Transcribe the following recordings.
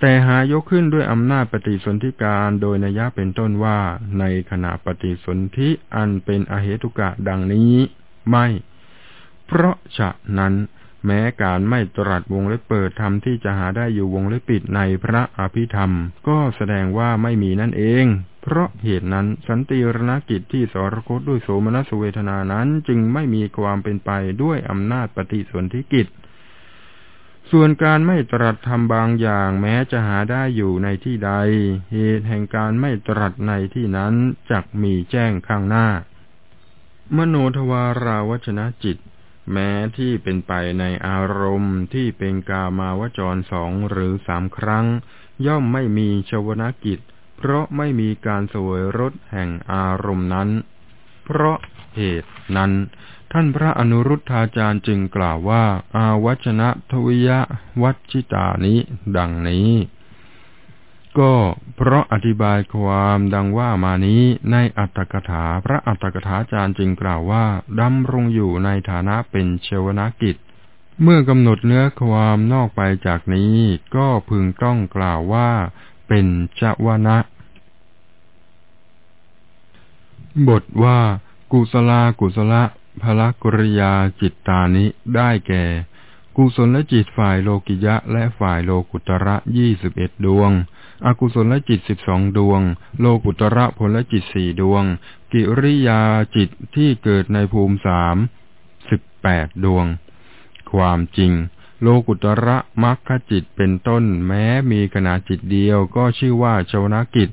แต่หายกขึ้นด้วยอำนาจปฏิสนธิการโดยนัยยะเป็นต้นว่า ในขณะปฏิสนธิอันเป็นอเหตุกะดังนี้ ไม่ เพราะฉะนั้น แม้การไม่ตรัสวงเล็บเปิดธรรมที่จะหาได้อยู่วงเล็บปิดในพระอภิธรรม ก็แสดงว่าไม่มีนั่นเอง เพราะเหตุนั้นสันติรณกิจที่สรคตด้วยโสมนัสเวทนานั้นจึงไม่มีความเป็นไปด้วยอำนาจปฏิสนธิกิจ ส่วนการไม่ตรัสทำบางอย่างแม้จะหาได้อยู่ในที่ใด เหตุแห่งการไม่ตรัสในที่นั้นจักมีแจ้งข้างหน้า มโนทวาราวชนะจิต แม้ที่เป็นไปในอารมณ์ที่เป็นกามาวจรสองหรือสามครั้ง ย่อมไม่มีชวนากิจ เพราะไม่มีการสวยรสแห่งอารมณ์นั้น เพราะเหตุนั้น ท่านพระอนุรุทธาจารย์จึงกล่าวว่า อาวัชนะทวิยะวัชิตานิดังนี้ ก็เพราะอธิบายความดังว่ามานี้ในอัตถกถาพระอัตถกถาจารย์จึงกล่าวว่าดำรงอยู่ในฐานะเป็นเชวนากิจ เมื่อกำหนดเนื้อความนอกไปจากนี้ ก็พึงต้องกล่าวว่า เป็นจวนะบทว่า กุศลากุศละ พละกริยาจิตตานิได้แก่ กุศลจิตฝ่ายโลกิยะและฝ่ายโลกุตระยี่สิบเอ็ดดวง อกุศลจิตสิบสองดวง โลกุตระผลจิตสี่ดวง กิริยาจิตที่เกิดในภูมิสามสิบแปดดวง ความจริง โลกุตระมัคคจิตเป็นต้นแม้มีขนาดจิตเดียวก็ชื่อว่าชวนากิจ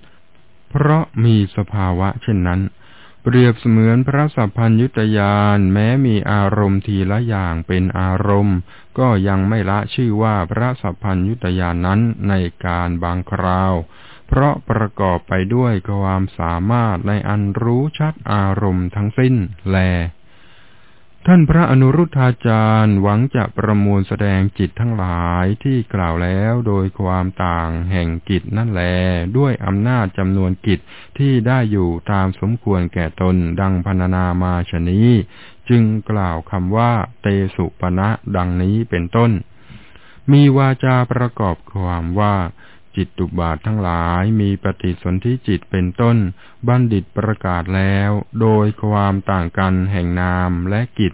เพราะมีสภาวะเช่นนั้น เปรียบเสมือนพระสัพพัญยุตยานแม้มีอารมณ์ทีละอย่างเป็นอารมณ์ ก็ยังไม่ละชื่อว่าพระสัพพัญยุตยานนั้นในการบางคราว เพราะประกอบไปด้วยความสามารถในอันรู้ชัดอารมณ์ทั้งสิ้นแล ท่านพระอนุรุทธาจารย์หวังจะประมวลแสดงจิตทั้งหลายที่กล่าวแล้วโดยความต่างแห่งกิจนั่นแล ด้วยอำนาจจำนวนกิจที่ได้อยู่ตามสมควรแก่ตนดังพรรณนามาชนี้ จึงกล่าวคำว่าเตสุปณะดังนี้เป็นต้น มีวาจาประกอบความว่า จิตตุบาททั้งหลายมีปฏิสนธิจิตเป็นต้น บัณฑิตประกาศแล้ว โดยความต่างกันแห่งนามและกิจ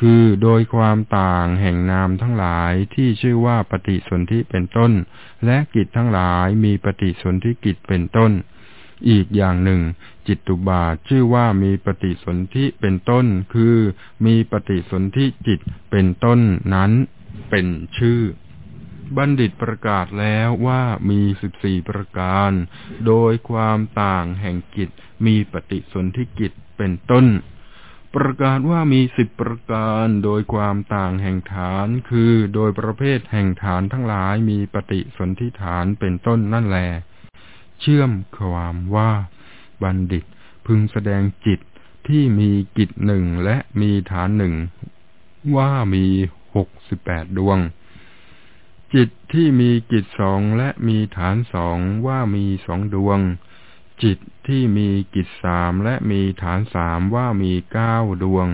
คือโดยความต่างแห่งนามทั้งหลายที่ชื่อว่าปฏิสนธิเป็นต้น และกิจทั้งหลายมีปฏิสนธิกิจเป็นต้น อีกอย่างหนึ่ง จิตตุบาทชื่อว่ามีปฏิสนธิเป็นต้น คือมีปฏิสนธิจิตเป็นต้นนั้นเป็นชื่อ บัณฑิตประกาศแล้วว่ามีสิบสี่ประการ โดยความต่างแห่งกิจมีปฏิสนธิกิจเป็นต้น ประกาศว่ามีสิบประการโดยความต่างแห่งฐานคือโดยประเภทแห่งฐานทั้งหลายมีปฏิสนธิฐานเป็นต้นนั่นแล เชื่อมความว่า บัณฑิตพึงแสดงจิตที่มีกิจหนึ่งและมีฐานหนึ่งว่ามีหกสิบแปดดวง จิตที่มีกิจสองและมีฐานสองว่ามีสองดวง จิตที่มีกิจสามและมีฐานสามว่ามีเก้าดวง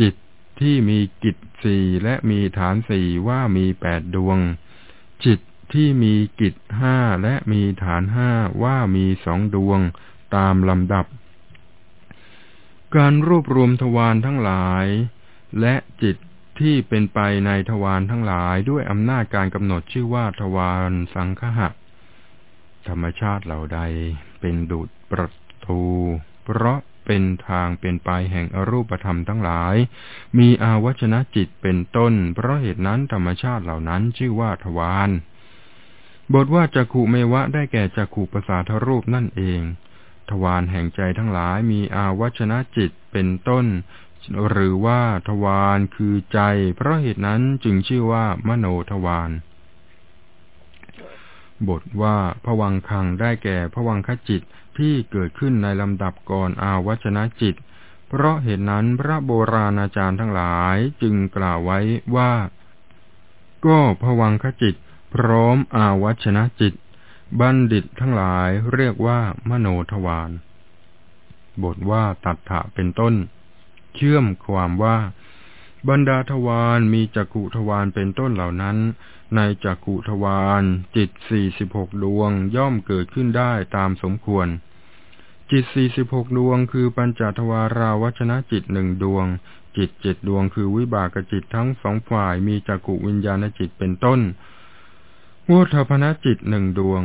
จิตที่มีกิจสี่และมีฐานสี่ว่ามีแปดดวง จิตที่มีกิจห้าและมีฐานห้าว่ามีสองดวงตามลำดับ การรวบรวมทวารทั้งหลาย และจิต ที่เป็นไปในทวารทั้งหลายด้วยอำนาจการกำหนดชื่อว่าทวารสังคหะ ธรรมชาติเหล่าใดเป็นดุจประตู เพราะเป็นทางเป็นไปแห่งอรูปธรรมทั้งหลาย มีอาวชนะจิตเป็นต้น เพราะเหตุนั้นธรรมชาติเหล่านั้นชื่อว่าทวาร บทว่าจักขุเมวะได้แก่จักขุภาษาทรูปนั่นเอง ทวารแห่งใจทั้งหลายมีอาวชนะจิตเป็นต้น หรือว่าทวารคือใจ เพราะเหตุนั้นจึงชื่อว่ามโนทวารบทว่าผวังคังได้แก่ผวังคจิตที่เกิดขึ้นในลำดับก่อนอาวัชนะจิต เพราะเหตุนั้นพระโบราณอาจารย์ทั้งหลายจึงกล่าวไว้ว่า ก็ผวังคจิต พร้อมอาวัชนะจิต บัณฑิตทั้งหลายเรียกว่ามโนทวารบทว่าตัทธะเป็นต้น เชื่อมความว่าบรรดาทวารมีจักขุทวารเป็นต้นเหล่านั้น ในจักขุทวารจิตสี่สิบหกดวงย่อมเกิดขึ้นได้ตามสมควร จิตสี่สิบหกดวงคือปัญจทวาราวัชนะจิตหนึ่งดวง จิตเจ็ดดวงคือวิบากจิตทั้งสองฝ่ายมีจักขุวิญญาณจิตเป็นต้นวุฒพนจิตหนึ่งดวง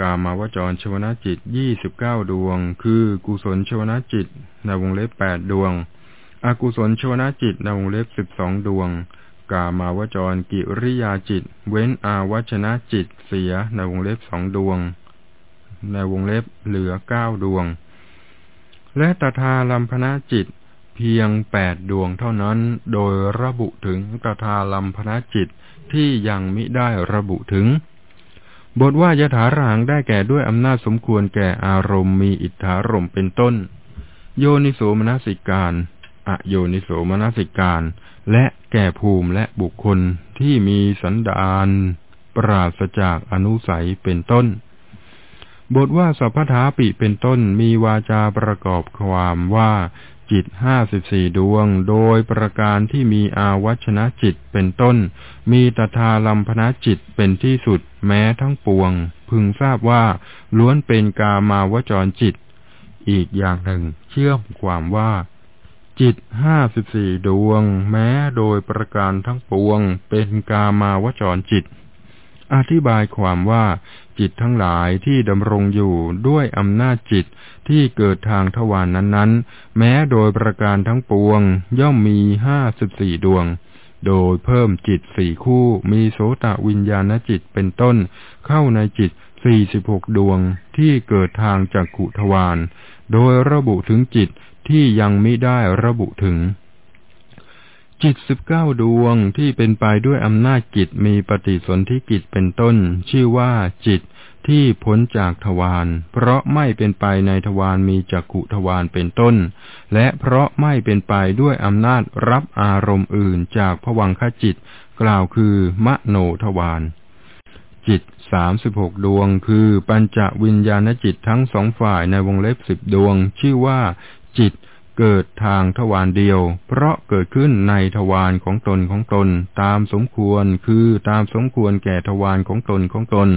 กามาวจรชวนาจิตยี่สิบเก้าดวง คือกุศลชวนาจิตในวงเล็บแปดดวง อกุศลชวนาจิตในวงเล็บสิบสองดวง กามาวจรกิริยาจิต เว้นอาวชนะจิตเสียในวงเล็บสองดวง ในวงเล็บเหลือเก้าดวง และตถาลัมพนาจิตเพียงแปดดวงเท่านั้น โดยระบุถึงตถาลัมพนาจิตที่ยังมิได้ระบุถึง บทว่ายถารังได้แก่ด้วยอำนาจสมควรแก่อารมณ์มีอิทธารมเป็นต้น โยนิโสมนสิการ อโยนิโสมนสิการ และแก่ภูมิและบุคคลที่มีสันดานปราศจากอนุสัยเป็นต้น บทว่าสัพพทาปิเป็นต้นมีวาจาประกอบความว่าจิตห้าสิบสี่ดวง โดยประการที่มีอาวัชนะจิตเป็นต้น มีตถาลัมพนะจิตเป็นที่สุดแม้ทั้งปวง พึงทราบว่าล้วนเป็นกามาวจรจิต อีกอย่างหนึ่งเชื่อมความว่า จิตห้าสิบสี่ดวง แม้โดยประการทั้งปวง เป็นกามาวจรจิต อธิบายความว่าจิตทั้งหลายที่ดำรงอยู่ด้วยอำนาจจิตที่เกิดทางทวารนนั้นๆ แม้โดยประการทั้งปวง ย่อมมีห้าสิบสี่ดวง โดยเพิ่มจิตสี่คู่มีโสตวิญญาณจิตเป็นต้น เข้าในจิตสี่สิบหกดวงที่เกิดทางจากขุทวารโดยระบุถึงจิต ที่ยังไม่ได้ระบุถึง จิตสิบเก้าดวงที่เป็นไปด้วยอำนาจจิตมีปฏิสนธิกิจเป็นต้น ชื่อว่าจิตที่พ้นจากทวารเพราะไม่เป็นไปในทวารมีจักขุทวารเป็นต้น และเพราะไม่เป็นไปด้วยอำนาจรับอารมณ์อื่นจากผวังคจิต กล่าวคือมโนทวารจิตสามสิบหกดวง คือปัญจวิญญาณจิตทั้งสองฝ่ายในวงเล็บสิบดวง ชื่อว่า จิตเกิดทางทวารเดียว เพราะเกิดขึ้นในทวารของตนของตน ตามสมควรคือตามสมควรแก่ทวารของตนของตน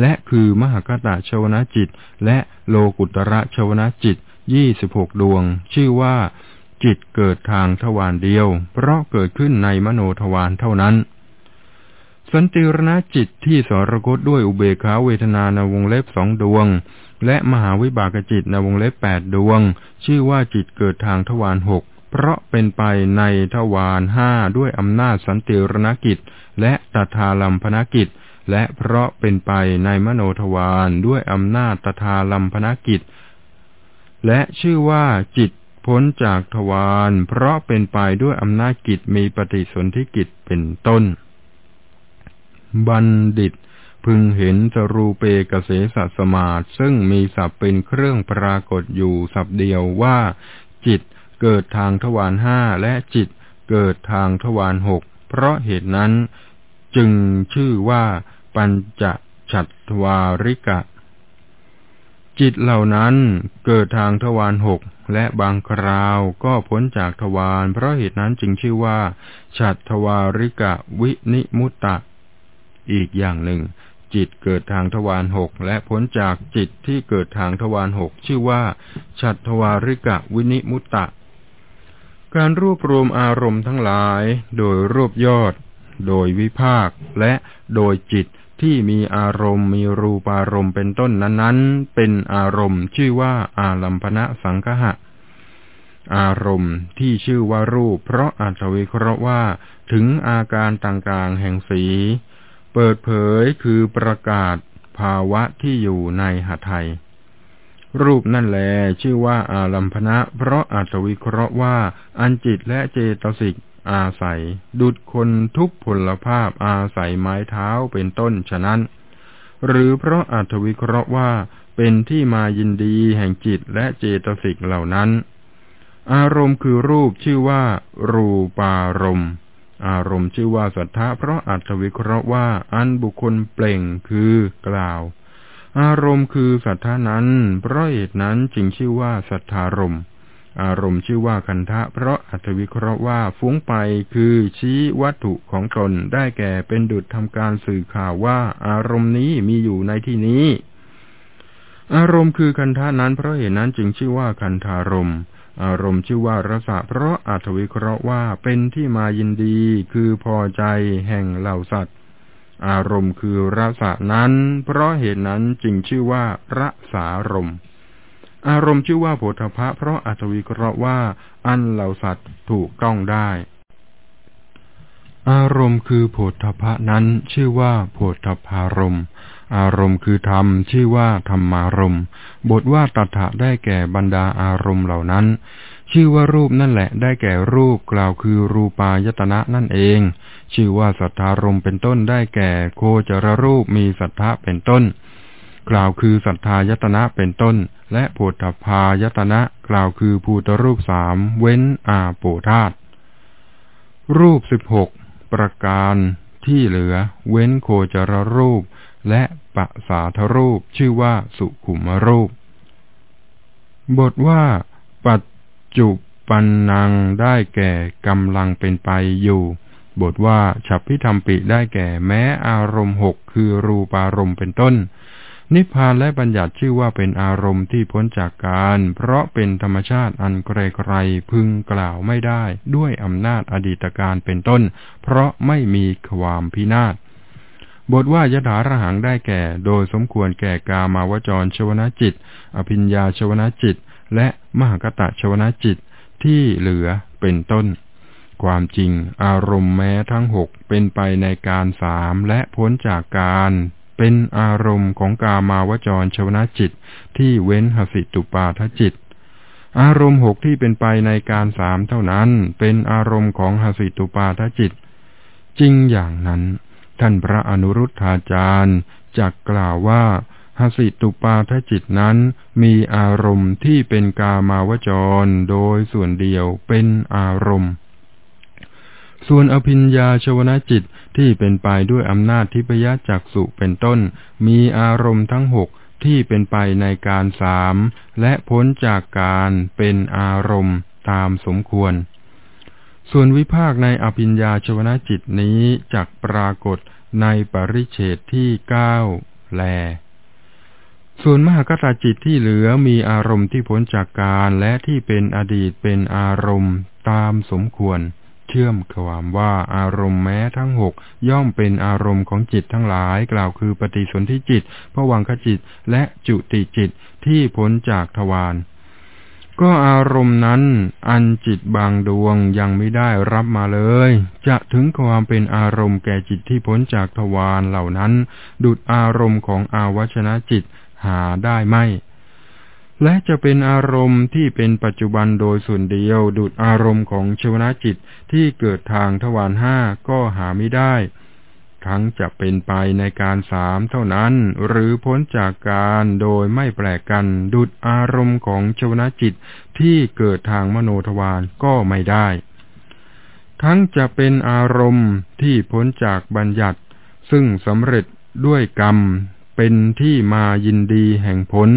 และคือมหากตะชวนาจิต และโลกุตระชวนาจิตยี่สิบหกดวง ชื่อว่า จิตเกิดทางทวารเดียว เพราะเกิดขึ้นในมโนทวารเท่านั้น สันติรณจิตที่สรคตด้วยอุเบกขาเวทนาในวงเล็บสองดวง และมหาวิบากจิตในวงเล็บแปดดวง ชื่อว่าจิตเกิดทางทวารหกเพราะเป็นไปในทวารห้าด้วยอำนาจสันติรณกิจ และตถาลัมพนกิจ และเพราะเป็นไปในมโนทวารด้วยอำนาจตถาลัมพนกิจ และชื่อว่าจิตพ้นจากทวารเพราะเป็นไปด้วยอำนาจกิจมีปฏิสนธิกิจเป็นต้น บัณฑิต พึงเห็นสรูเปกเสสสมาตซึ่งมีศัพท์เป็นเครื่องปรากฏอยู่ศัพท์เดียวว่า จิตเกิดทางทวารห้าและจิตเกิดทางทวารหกเพราะเหตุนั้น จึงชื่อว่า ปัญจฉัตวาริกะ จิตเหล่านั้นเกิดทางทวารหกและบางคราวก็พ้นจากทวารเพราะเหตุนั้นจึงชื่อว่า ฉัตทวาริกะวินิมุตตะ อีกอย่างหนึ่ง จิตเกิดทางทวารหกและพ้นจากจิตที่เกิดทางทวารหกชื่อว่า ฉัตทวาริกะวินิมุตตะ การรวบรวมอารมณ์ทั้งหลาย โดยรวบยอด โดยวิภาคและโดยจิตที่มีอารมณ์มีรูปารมณ์เป็นต้นนั้นๆ เป็นอารมณ์ชื่อว่าอาลัมพนะสังคหะ อารมณ์ที่ชื่อว่ารูป เพราะอัตวิเคราะห์ว่า ถึงอาการต่างๆแห่งสี เปิดเผยคือประกาศภาวะที่อยู่ในหไทย รูปนั่นแลชื่อว่าอาลัมพนะ เพราะอัตวิเคราะห์ว่า อันจิตและเจตสิกอาศัย ดุดคนทุกผลภาพอาศัยไม้เท้าเป็นต้นฉะนั้น หรือเพราะอัตวิเคราะห์ว่าเป็นที่มายินดีแห่งจิตและเจตสิกเหล่านั้น อารมณ์คือรูปชื่อว่า รูปารมณ์ อารมณ์ชื่อว่าสัทธะเพราะอัตวิเคราะห์ว่าอันบุคคลเปล่งคือกล่าว อารมณ์คือสัทธานั้น เพราะเหตุนั้นจึงชื่อว่าสัทธารมอารมณ์ชื่อว่าคันทะ เพราะอัตวิเคราะห์ว่าฟุ้งไปคือชี้วัตถุของตนได้แก่เป็นดุจทำการสื่อข่าวว่าอารมณ์นี้มีอยู่ในที่นี้ อารมณ์คือคันทะนั้นเพราะเหตุนั้นจึงชื่อว่าคันธารมณ์ อารมณ์ชื่อว่ารสะเพราะอัตวิเคราะห์ว่าเป็นที่มายินดีคือพอใจแห่งเหล่าสัตว์ อารมณ์คือรสะนั้น เพราะเหตุนั้นจึงชื่อว่ารสารมอารมณ์ชื่อว่าโผฏฐะเพราะอัตวิเคราะห์ว่าอันเหล่าสัตว์ถูกต้องได้ อารมณ์คือโผฏฐะนั้นชื่อว่าโผฏฐารมอารมณ์คือธรรมชื่อว่าธรรมารมณ์ บทว่าตัถะได้แก่บรรดาอารมณ์เหล่านั้น ชื่อว่ารูปนั่นแหละได้แก่รูปกล่าวคือรูปายตนะนั่นเอง ชื่อว่าสัทธารมเป็นต้นได้แก่โคจรรูปมีสัทธะเป็นต้น กล่าวคือสัทธายตนะเป็นต้น และโพธพายตนะกล่าวคือภูตรูปสามเว้นอาโปธาตรูปสิบหกประการที่เหลือ เว้นโคจรรูป และปะสาทรูปชื่อว่าสุขุมรูป บทว่า ปัจจุปันนังได้แก่กำลังเป็นไปอยู่ บทว่าฉับพิธรรมปิได้แก่แม้อารมณ์หกคือรูปารมณ์เป็นต้น นิพพานและบัญญัติชื่อว่าเป็นอารมณ์ที่พ้นจากการ เพราะเป็นธรรมชาติอันใครๆพึงกล่าวไม่ได้ ด้วยอำนาจอดีตการเป็นต้น เพราะไม่มีความพินาศ บทว่ายถาระหังได้แก่ โดยสมควรแก่กามาวจรชวนาจิต อภิญญาชวนาจิต และมหกตะชวนาจิตที่เหลือเป็นต้น ความจริงอารมณ์แม้ทั้งหกเป็นไปในการสามและพ้นจากการเป็นอารมณ์ของกามาวจรชวนาจิต ที่เว้นหสิตุปาทจิต อารมณ์หกที่เป็นไปในการสามเท่านั้น เป็นอารมณ์ของหสิตุปาทจิต จริงอย่างนั้น ท่านพระอนุรุทธาจารย์จักกล่าวว่าหสิตุปาทจิตนั้นมีอารมณ์ที่เป็นกามาวจรโดยส่วนเดียวเป็นอารมณ์ ส่วนอภิญญาชวนาจิตที่เป็นไปด้วยอำนาจทิพยจักสุเป็นต้น มีอารมณ์ทั้งหกที่เป็นไปในการสามและพ้นจากการเป็นอารมณ์ตามสมควร ส่วนวิภาคในอภิญญาชวนาจิตนี้จักปรากฏในปริเฉตที่เก้าแล ส่วนมหากตาจิตที่เหลือมีอารมณ์ที่พ้นจากการและที่เป็นอดีตเป็นอารมณ์ตามสมควร เชื่อมความว่าอารมณ์แม้ทั้งหกย่อมเป็นอารมณ์ของจิตทั้งหลายกล่าวคือปฏิสนธิจิตผวังคจิตและจุติจิตที่พ้นจากทวาร ก็อารมณ์นั้นอันจิตบางดวงยังไม่ได้รับมาเลย จะถึงความเป็นอารมณ์แก่จิตที่พ้นจากทวารเหล่านั้น ดุดอารมณ์ของอาวชนะจิตหาได้ไม่ และจะเป็นอารมณ์ที่เป็นปัจจุบันโดยส่วนเดียว ดุดอารมณ์ของชวนาจิตที่เกิดทางทวารห้าก็หาไม่ได้ ทั้งจะเป็นไปในการสามเท่านั้น หรือพ้นจากการโดยไม่แปลกกัน ดุดอารมณ์ของชวนาจิตที่เกิดทางมโนทวารก็ไม่ได้ ทั้งจะเป็นอารมณ์ที่พ้นจากบัญญัติ ซึ่งสำเร็จด้วยกรรม เป็นที่มายินดีแห่งผล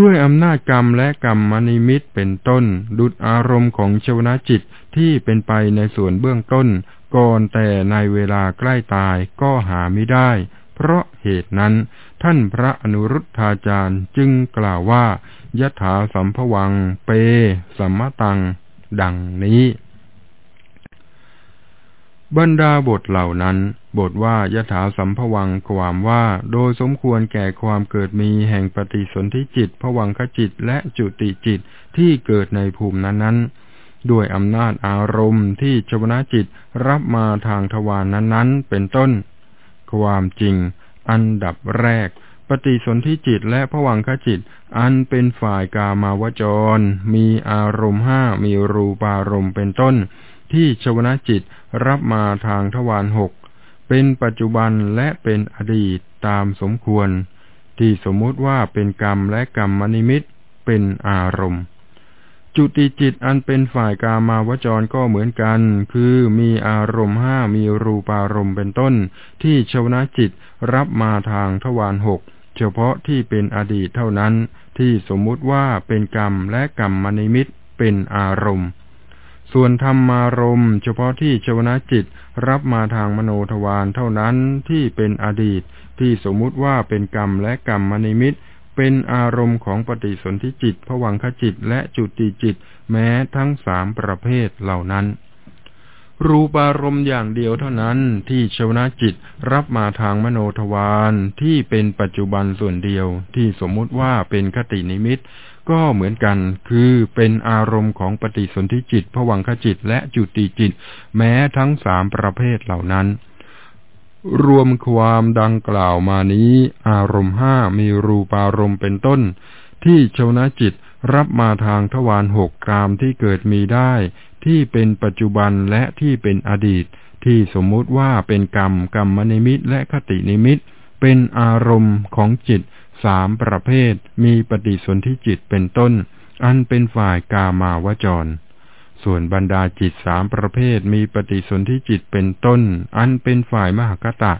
ด้วยอำนาจกรรมและกรรมมนิมิตเป็นต้น ดุดอารมณ์ของชวนาจิตที่เป็นไปในส่วนเบื้องต้น ก่อนแต่ในเวลาใกล้ตายก็หาไม่ได้ เพราะเหตุนั้น ท่านพระอนุรุทธาจารย์จึงกล่าวว่ายถาสัมภวัง เป สัมมตัง ดังนี้ บรรดาบทเหล่านั้น บทว่ายถาสัมภวังความว่าโดยสมควรแก่ความเกิดมีแห่งปฏิสนธิจิตผวังขจิตและจุติจิตที่เกิดในภูมินั้นๆ ด้วยอำนาจอารมณ์ที่ชวนาจิตรับมาทางทวารนนั้นๆ เป็นต้น ความจริง อันดับแรก ปฏิสนธิจิตและผวังขจิต อันเป็นฝ่ายกามาวจร มีอารมณ์ห้ามีรูปารมณ์เป็นต้น ที่ชวนาจิตรับมาทางทวารหกเป็นปัจจุบันและเป็นอดีตตามสมควร ที่สมมุติว่าเป็นกรรมและกรรมนิมิตเป็นอารมณ์ จุติจิตอันเป็นฝ่ายกามาวจรก็เหมือนกัน คือมีอารมณ์ห้ามีรูปารมณ์เป็นต้น ที่ชวนาจิตรับมาทางทวารหกเฉพาะที่เป็นอดีตเท่านั้น ที่สมมุติว่าเป็นกรรมและกรรมมนิมิตเป็นอารมณ์ ส่วนธรรมารมณ์เฉพาะที่ชวนาจิตรับมาทางมโนทวารเท่านั้นที่เป็นอดีต ที่สมมุติว่าเป็นกรรมและกรรมมนิมิต เป็นอารมณ์ของปฏิสนธิจิตผวังขจิตและจุติจิต แม้ทั้งสามประเภทเหล่านั้น รูปารมณ์อย่างเดียวเท่านั้นที่ชวนาจิตรับมาทางมโนทวารที่เป็นปัจจุบันส่วนเดียวที่สมมุติว่าเป็นคตินิมิตก็เหมือนกัน คือเป็นอารมณ์ของปฏิสนธิจิตผวังขจิตและจุติจิต แม้ทั้งสามประเภทเหล่านั้น รวมความดังกล่าวมานี้ อารมณ์ห้ามีรูปารมณ์เป็นต้น ที่ชวนาจิตรับมาทางทวารหกกรามที่เกิดมีได้ ที่เป็นปัจจุบันและที่เป็นอดีต ที่สมมุติว่าเป็นกรรมกรรมนิมิตและคตินิมิต เป็นอารมณ์ของจิตสามประเภท มีปฏิสนธิจิตเป็นต้น อันเป็นฝ่ายกามาวจร ส่วนบรรดาจิตสามประเภทมีปฏิสนธิจิตเป็นต้น อันเป็นฝ่ายมหากตะ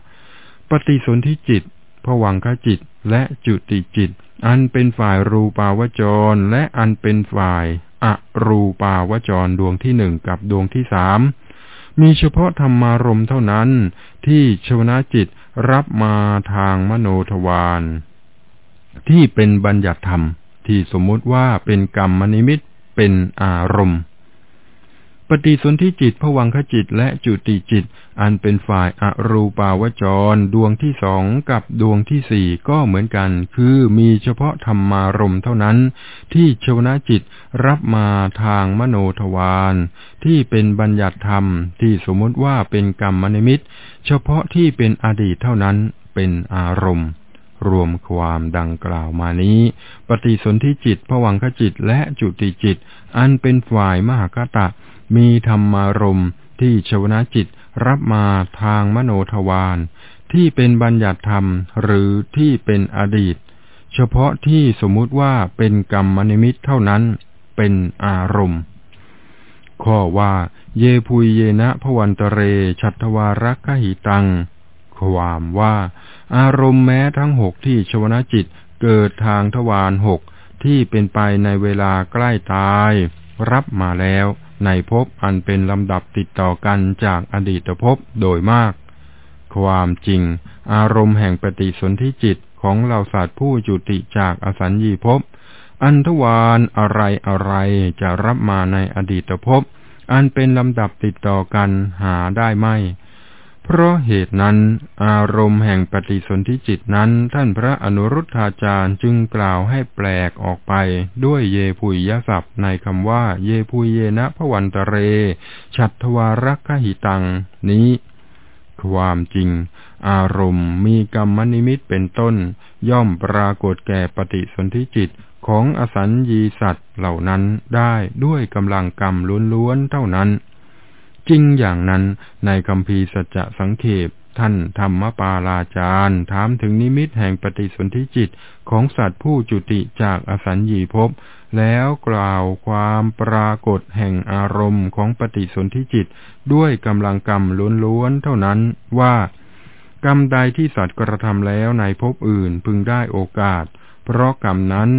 ปฏิสนธิจิตผวังคจิตและจุติจิต อันเป็นฝ่ายรูปาวจร และอันเป็นฝ่ายอรูปาวจรดวงที่หนึ่งกับดวงที่สามมีเฉพาะธรรมารมเท่านั้น ที่ชวนาจิตรับมาทางมโนทวารที่เป็นบัญญัติธรรม ที่สมมติว่าเป็นกรรมนิมิตเป็นอารมณ์ ฏิสนธิจิตผวังขจิตและจุติจิต อันเป็นฝ่ายอรูปาวจร ดวงที่สองกับดวงที่สี่ก็เหมือนกัน คือมีเฉพาะธรรมารมเท่านั้น ที่ชวนาจิตรับมาทางมโนทวารที่เป็นบัญญัติธรรมที่สมมติว่าเป็นกรรมนิมิต เฉพาะที่เป็นอดีตเท่านั้นเป็นอารมณ์รวมความดังกล่าวมานี้ ปฏิสนธิจิตผวังขจิตและจุติจิต อันเป็นฝ่ายมหากตะ มีธรรมารมที่ชวนาจิตรับมาทางมโนทวารที่เป็นบัญญัติธรรมหรือที่เป็นอดีต เฉพาะที่สมมุติว่าเป็นกรรมมนิมิตเท่านั้นเป็นอารมณ์ ข้อว่า เยพุยเยนะพวันตเร ชัตวารักขหิตัง ความว่า อารมณ์แม้ทั้งหกที่ชวนาจิตเกิดทางทวารหกที่เป็นไปในเวลาใกล้ตาย รับมาแล้ว ในภพอันเป็นลำดับติดต่อกันจากอดีตภพโดยมาก ความจริง อารมณ์แห่งปฏิสนธิจิตของเหล่าสัตว์ผู้จุติจากอสัญญีภพ อันทวารอะไรอะไรจะรับมาในอดีตภพ อันเป็นลำดับติดต่อกันหาได้ไม่ เพราะเหตุนั้น อารมณ์แห่งปฏิสนธิจิตนั้น ท่านพระอนุรุทธาจารย์จึงกล่าวให้แปลกออกไปด้วยเยพุยยศัพท์ในคำว่า เยพุยเยนะพวันตเรฉัตวารักขหิตัง นี้ ความจริง อารมณ์มีกรรมนิมิตเป็นต้น ย่อมปรากฏแก่ปฏิสนธิจิตของอสัญญีสัตว์เหล่านั้นได้ด้วยกำลังกรรมล้วนๆเท่านั้น จริงอย่างนั้นในคำพีสัจจะสังเขปท่านธรรมปาลาจารย์ถามถึงนิมิตแห่งปฏิสนธิจิตของสัตว์ผู้จุติจากอสัญญีภพแล้วกล่าวความปรากฏแห่งอารมณ์ของปฏิสนธิจิตด้วยกำลังกรรมล้วนๆเท่านั้นว่ากรรมใดที่สัตว์กระทำแล้วในภพอื่นพึงได้โอกาส เพราะกรรมนั้น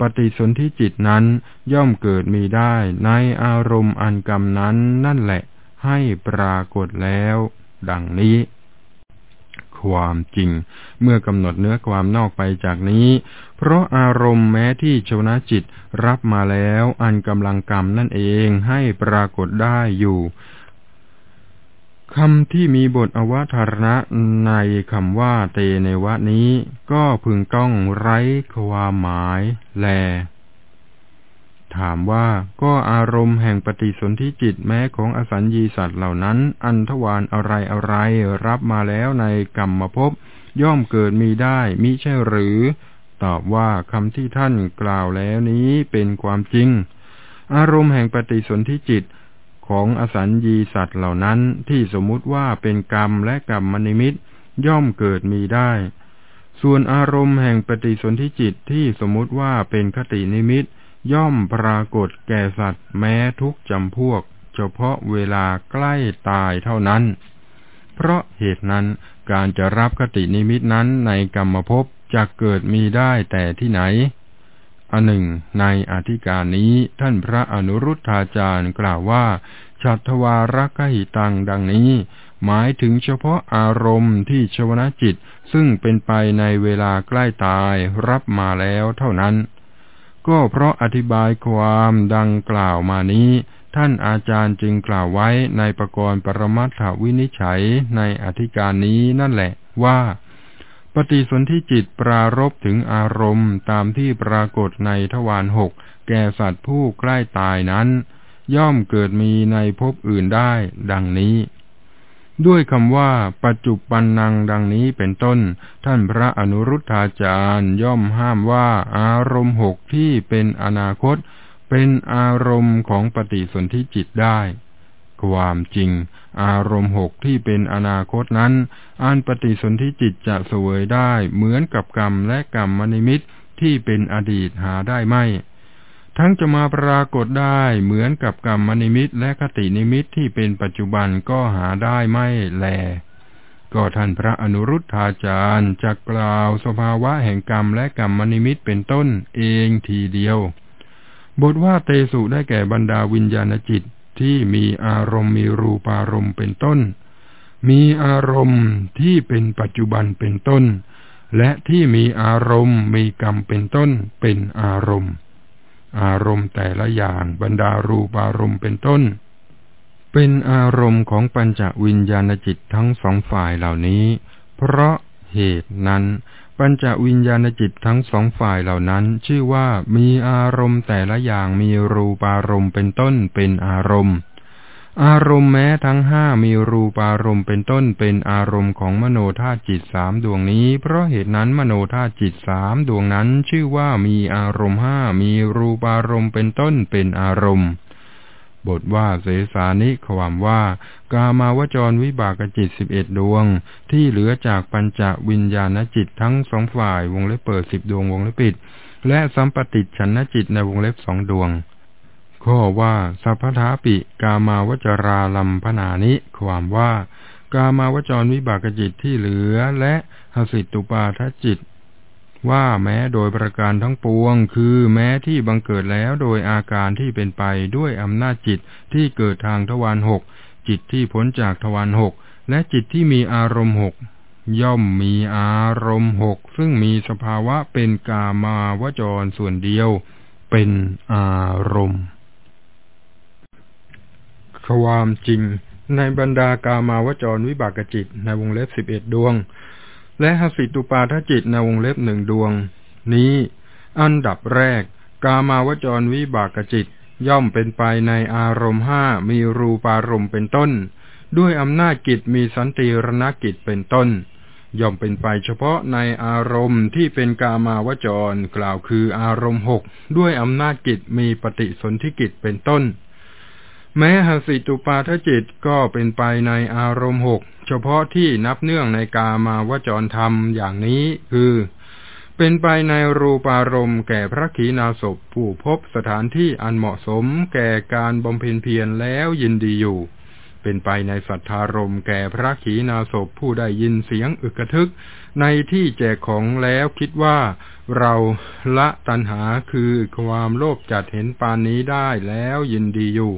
ปฏิสนธิจิตนั้นย่อมเกิดมีได้ในอารมณ์อันกรรมนั้นนั่นแหละ ให้ปรากฏแล้ว ดังนี้ ความจริง เมื่อกำหนดเนื้อความนอกไปจากนี้ เพราะอารมณ์แม้ที่ชวนาจิตรับมาแล้ว อันกำลังกรรมนั่นเองให้ปรากฏได้อยู่คำที่มีบทอวตารณะในคำว่าเตในวะนี้ ก็พึงต้องไร้ความหมายแล ถามว่าก็อารมณ์แห่งปฏิสนธิจิตแม้ของอสัญญีสัตว์เหล่านั้น อันทวารอะไรอะไรรับมาแล้วในกรรมภพย่อมเกิดมีได้มิใช่หรือ ตอบว่าคำที่ท่านกล่าวแล้วนี้เป็นความจริง อารมณ์แห่งปฏิสนธิจิตของอสัญญีสัตว์เหล่านั้นที่สมมุติว่าเป็นกรรมและกรรมมนิมิตย่อมเกิดมีได้ ส่วนอารมณ์แห่งปฏิสนธิจิตที่สมมุติว่าเป็นคตินิมิต ย่อมปรากฏแก่สัตว์แม้ทุกจำพวก เฉพาะเวลาใกล้ตายเท่านั้น เพราะเหตุนั้นการจะรับคตินิมิตนั้นในกรรมภพจะเกิดมีได้แต่ที่ไหน อันหนึ่ง ในอธิการนี้ท่านพระอนุรุทธาจารย์กล่าวว่าชัตวารักหิตังดังนี้ หมายถึงเฉพาะอารมณ์ที่ชวนาจิตซึ่งเป็นไปในเวลาใกล้ตายรับมาแล้วเท่านั้น ก็เพราะอธิบายความดังกล่าวมานี้ ท่านอาจารย์จึงกล่าวไว้ในประกรณ์ปรมัตถวินิจฉัยในอธิการนี้นั่นแหละว่า ปฏิสนธิจิตปรารบถึงอารมณ์ตามที่ปรากฏในทวารหกแก่สัตว์ผู้ใกล้ตายนั้น ย่อมเกิดมีในภพอื่นได้ ดังนี้ ด้วยคำว่าปัจจุบันนังดังนี้เป็นต้น ท่านพระอนุรุทธาจารย์ย่อมห้ามว่าอารมณ์หกที่เป็นอนาคต เป็นอารมณ์ของปฏิสนธิจิตได้ ความจริง อารมณ์หกที่เป็นอนาคตนั้น อันปฏิสนธิจิตจะเสวยได้เหมือนกับกรรมและกรรมนิมิตที่เป็นอดีตหาได้ไม่ ทั้งจะมาปรากฏได้เหมือนกับกรรมนิมิตและคตินิมิตที่เป็นปัจจุบันก็หาได้ไม่แล ก็ท่านพระอนุรุทธาจารย์จะกล่าวสภาวะแห่งกรรมและกรรมนิมิตเป็นต้นเองทีเดียว บทว่าเตสุได้แก่บรรดาวิญญาณจิตที่มีอารมณ์มีรูปารมณ์เป็นต้น มีอารมณ์ที่เป็นปัจจุบันเป็นต้น และที่มีอารมณ์มีกรรมเป็นต้นเป็นอารมณ์ อารมณ์แต่ละอย่างบรรดารูปารมณ์เป็นต้น เป็นอารมณ์ของปัญจวิญญาณจิตทั้งสองฝ่ายเหล่านี้ เพราะเหตุนั้น ปัญจวิญญาณจิตทั้งสองฝ่ายเหล่านั้น ชื่อว่ามีอารมณ์แต่ละอย่างมีรูปารมณ์เป็นต้นเป็นอารมณ์ อารมณ์แม้ทั้งห้ามีรูปารมณ์เป็นต้นเป็นอารมณ์ของมโนธาตุจิตสามดวงนี้ เพราะเหตุนั้นมโนธาตุจิตสามดวงนั้นชื่อว่ามีอารมณ์ห้ามีรูปารมณ์เป็นต้นเป็นอารมณ์ บทว่าเสสานิความว่า กามาวจรวิบากจิตสิบเอ็ดดวง ที่เหลือจากปัญจวิญญาณจิตทั้งสองฝ่ายวงเล็บเปิดสิบดวงวงเล็บปิด และสัมปติฉันนจิตในวงเล็บสองดวง ข้อว่าสัพพทาปิ กามาวจราลัมพนานิ ความว่า กามาวจรวิบากจิตที่เหลือและหสิตุปาทจิต ว่าแม้โดยประการทั้งปวง คือแม้ที่บังเกิดแล้วโดยอาการที่เป็นไปด้วยอำนาจจิตที่เกิดทางทวารหกจิตที่พ้นจากทวารหกและจิตที่มีอารมณ์หกย่อมมีอารมณ์หกซึ่งมีสภาวะเป็นกามาวจรส่วนเดียว เป็นอารมณ์ ความจริง ในบรรดากามาวจรวิบากจิตในวงเล็บสิบเอ็ดดวง และหสิตุปาทจิตในวงเล็บหนึ่งดวง นี้ อันดับแรก กามาวจรวิบากจิตย่อมเป็นไปในอารมณ์ห้ามีรูปารมณ์เป็นต้น ด้วยอำนาจกิจมีสันติรณกิจเป็นต้น ย่อมเป็นไปเฉพาะในอารมณ์ที่เป็นกามาวจรกล่าวคืออารมณ์หกด้วยอำนาจกิจมีปฏิสนธิกิจเป็นต้น แม้หสิตุปาทจิตก็เป็นไปในอารมณ์หกเฉพาะที่นับเนื่องในกามาวจรธรรมอย่างนี้คือ เป็นไปในรูปารมณ์แก่พระขีณาสพผู้พบสถานที่อันเหมาะสมแก่การบำเพ็ญเพียรแล้วยินดีอยู่ เป็นไปในสัทธารมแก่พระขีณาสพผู้ได้ยินเสียงอึกทึก ในที่แจกของแล้วคิดว่าเราละตัณหาคือความโลภจัดเห็นปานนี้ได้แล้วยินดีอยู่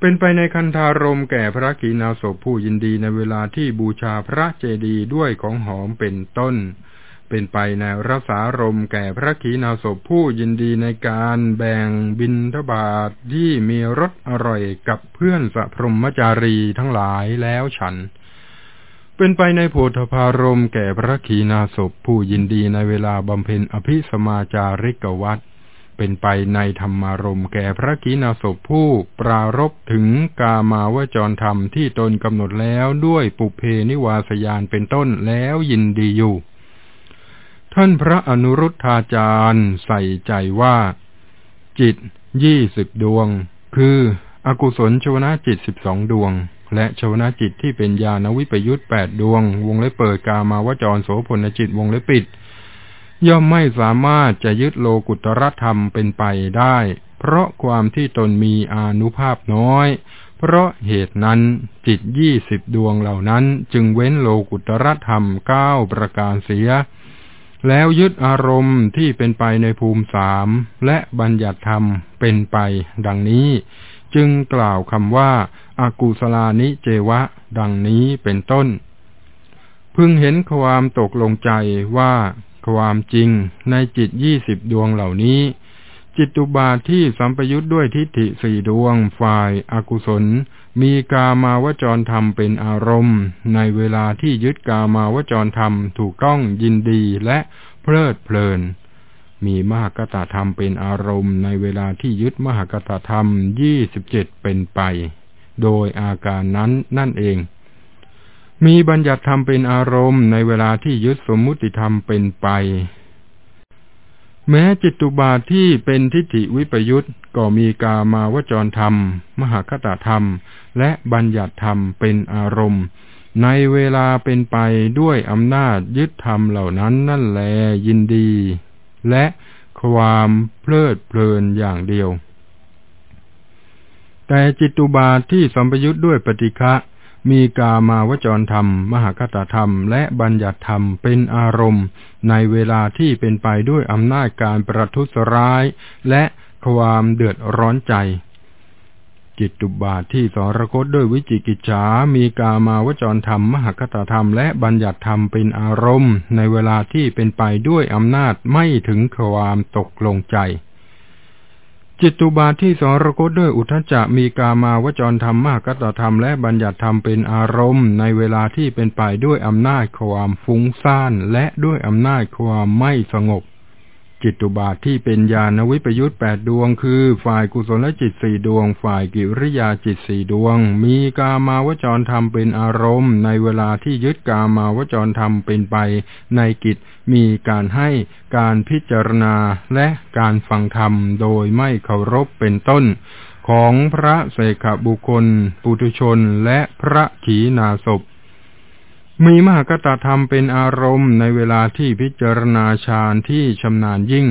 เป็นไปในคันธารมแก่พระกีนาศพผู้ยินดีในเวลาที่บูชาพระเจดีย์ด้วยของหอมเป็นต้น เป็นไปในรสารมแก่พระขีณาศพผู้ยินดีในการแบ่งบินทบาทที่มีรสอร่อยกับเพื่อนสัพรมจารีทั้งหลายแล้วฉัน เป็นไปในโพธพารมแก่พระขีณาศพผู้ยินดีในเวลาบำเพ็ญอภิสมาจาริกวัตร เป็นไปในธรรมารมแก่พระกีนาศพผู้ปรารบถึงกามาวจรธรรมที่ตนกำหนดแล้วด้วยปุเพนิวาสยานเป็นต้นแล้วยินดีอยู่ ท่านพระอนุรุทธาจารย์ใส่ใจว่า จิตยี่สิบดวง คืออกุศลชวนาจิตสิบสองดวง และชวนาจิตที่เป็นญาณวิปยุตแปดดวง วงเล็บเปิดกามาวจรโสพลจิตวงเล็บปิด ย่อมไม่สามารถจะยึดโลกุตรธรรมเป็นไปได้ เพราะความที่ตนมีอนุภาพน้อย เพราะเหตุนั้นจิตยี่สิบดวงเหล่านั้นจึงเว้นโลกุตรธรรมเก้าประการเสีย แล้วยึดอารมณ์ที่เป็นไปในภูมิสามและบัญญัติธรรมเป็นไปดังนี้ จึงกล่าวคำว่าอากุศลานิเจวะ ดังนี้เป็นต้นพึงเห็นความตกลงใจว่า ความจริงในจิตยี่สิบดวงเหล่านี้ จิตตุบาทที่สัมปยุทธ์ด้วยทิฏฐิสี่ดวงฝ่ายอากุศล มีกามาวจรธรรมเป็นอารมณ์ ในเวลาที่ยึดกามาวจรธรรมถูกต้องยินดีและเพลิดเพลิน มีมหากตธรรมเป็นอารมณ์ ในเวลาที่ยึดมหากตธรรมยี่สิบเจ็ดเป็นไป โดยอาการนั้นนั่นเอง มีบัญญัติธรรมเป็นอารมณ์ในเวลาที่ยึดสมมุติธรรมเป็นไป แม้จิตตุบาทที่เป็นทิฏฐิวิปยุตก็มีกามาวจรธรรม มหคตธรรม และบัญญัติธรรมเป็นอารมณ์ ในเวลาเป็นไปด้วยอำนาจยึดธรรมเหล่านั้นนั่นแลยินดี และความเพลิดเพลินอย่างเดียว แต่จิตตุบาทที่สัมปยุตด้วยปฏิฆะ มีกามาวจรธรรม มหาคตธรรม และบัญญัติธรรมเป็นอารมณ์ ในเวลาที่เป็นไปด้วยอำนาจการประทุษร้าย และความเดือดร้อนใจ จิตตุบาทที่สรคตด้วยวิจิกิจฉา มีกามาวจรธรรม มหคตธรรม และบัญญัติธรรมเป็นอารมณ์ ในเวลาที่เป็นไปด้วยอำนาจไม่ถึงความตกลงใจ จิตตุบาทที่สรคตด้วยอุทจจะมีกามาวจรธรรมมากตธรรมและบัญญัติธรรมเป็นอารมณ์ ในเวลาที่เป็นไปด้วยอำนาจความฟุ้งซ่านและด้วยอำนาจความไม่สงบ จิตุบาทที่เป็นญาณวิปยุตแปดดวง คือ ฝ่ายกุศลจิตสี่ดวง ฝ่ายกิริยาจิตสี่ดวง มีกามาวจรธรรมเป็นอารมณ์ ในเวลาที่ยึดกามาวจรธรรมเป็นไป ในกิจมีการให้การพิจารณาและการฟังธรรมโดยไม่เคารพเป็นต้น ของพระเสขบุคคล ปุถุชนและพระขีนาศพ มีมหากตธรรมเป็นอารมณ์ในเวลาที่พิจารณาฌานที่ชำนาญยิ่ง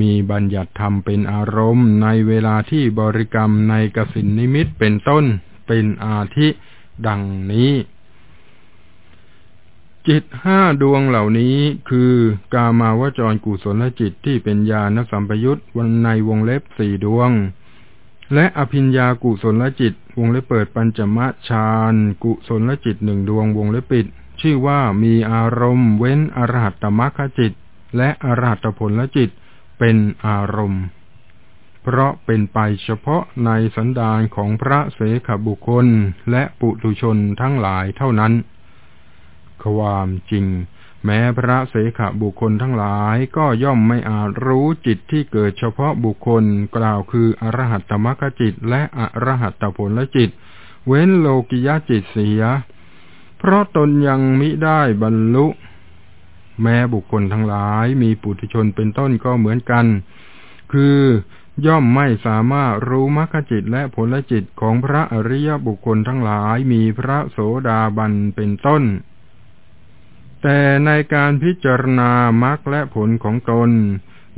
มีบัญญัติธรรมเป็นอารมณ์ในเวลาที่บริกรรมในกสินนิมิตเป็นต้นเป็นอาทิดังนี้ จิตห้าดวงเหล่านี้คือกามาวจรกุศลจิตที่เป็นญาณสัมปยุตวในวงเล็บสี่ดวง และอภิญญากุศลจิต วงเล็บเปิดปัญจมะฌานกุศลจิตหนึ่งดวงวงเล็บปิด ชื่อว่ามีอารมณ์เว้นอรหัตตมรรคจิต และอรหัตผลจิตเป็นอารมณ์ เพราะเป็นไปเฉพาะในสันดานของพระเสขบุคคลและปุถุชนทั้งหลายเท่านั้น ความจริง แม้พระเสขบุคคลทั้งหลายก็ย่อมไม่อาจรู้จิตที่เกิดเฉพาะบุคคลกล่าวคืออรหัตตมรรคจิตและอรหัตตผลจิต เว้นโลกิยาจิตเสีย เพราะตนยังมิได้บรรลุ แม้บุคคลทั้งหลายมีปุถุชนเป็นต้นก็เหมือนกัน คือย่อมไม่สามารถรู้มรรคจิตและผลจิตของพระอริยบุคคลทั้งหลายมีพระโสดาบันเป็นต้น แต่ในการพิจารณามรรคและผลของตน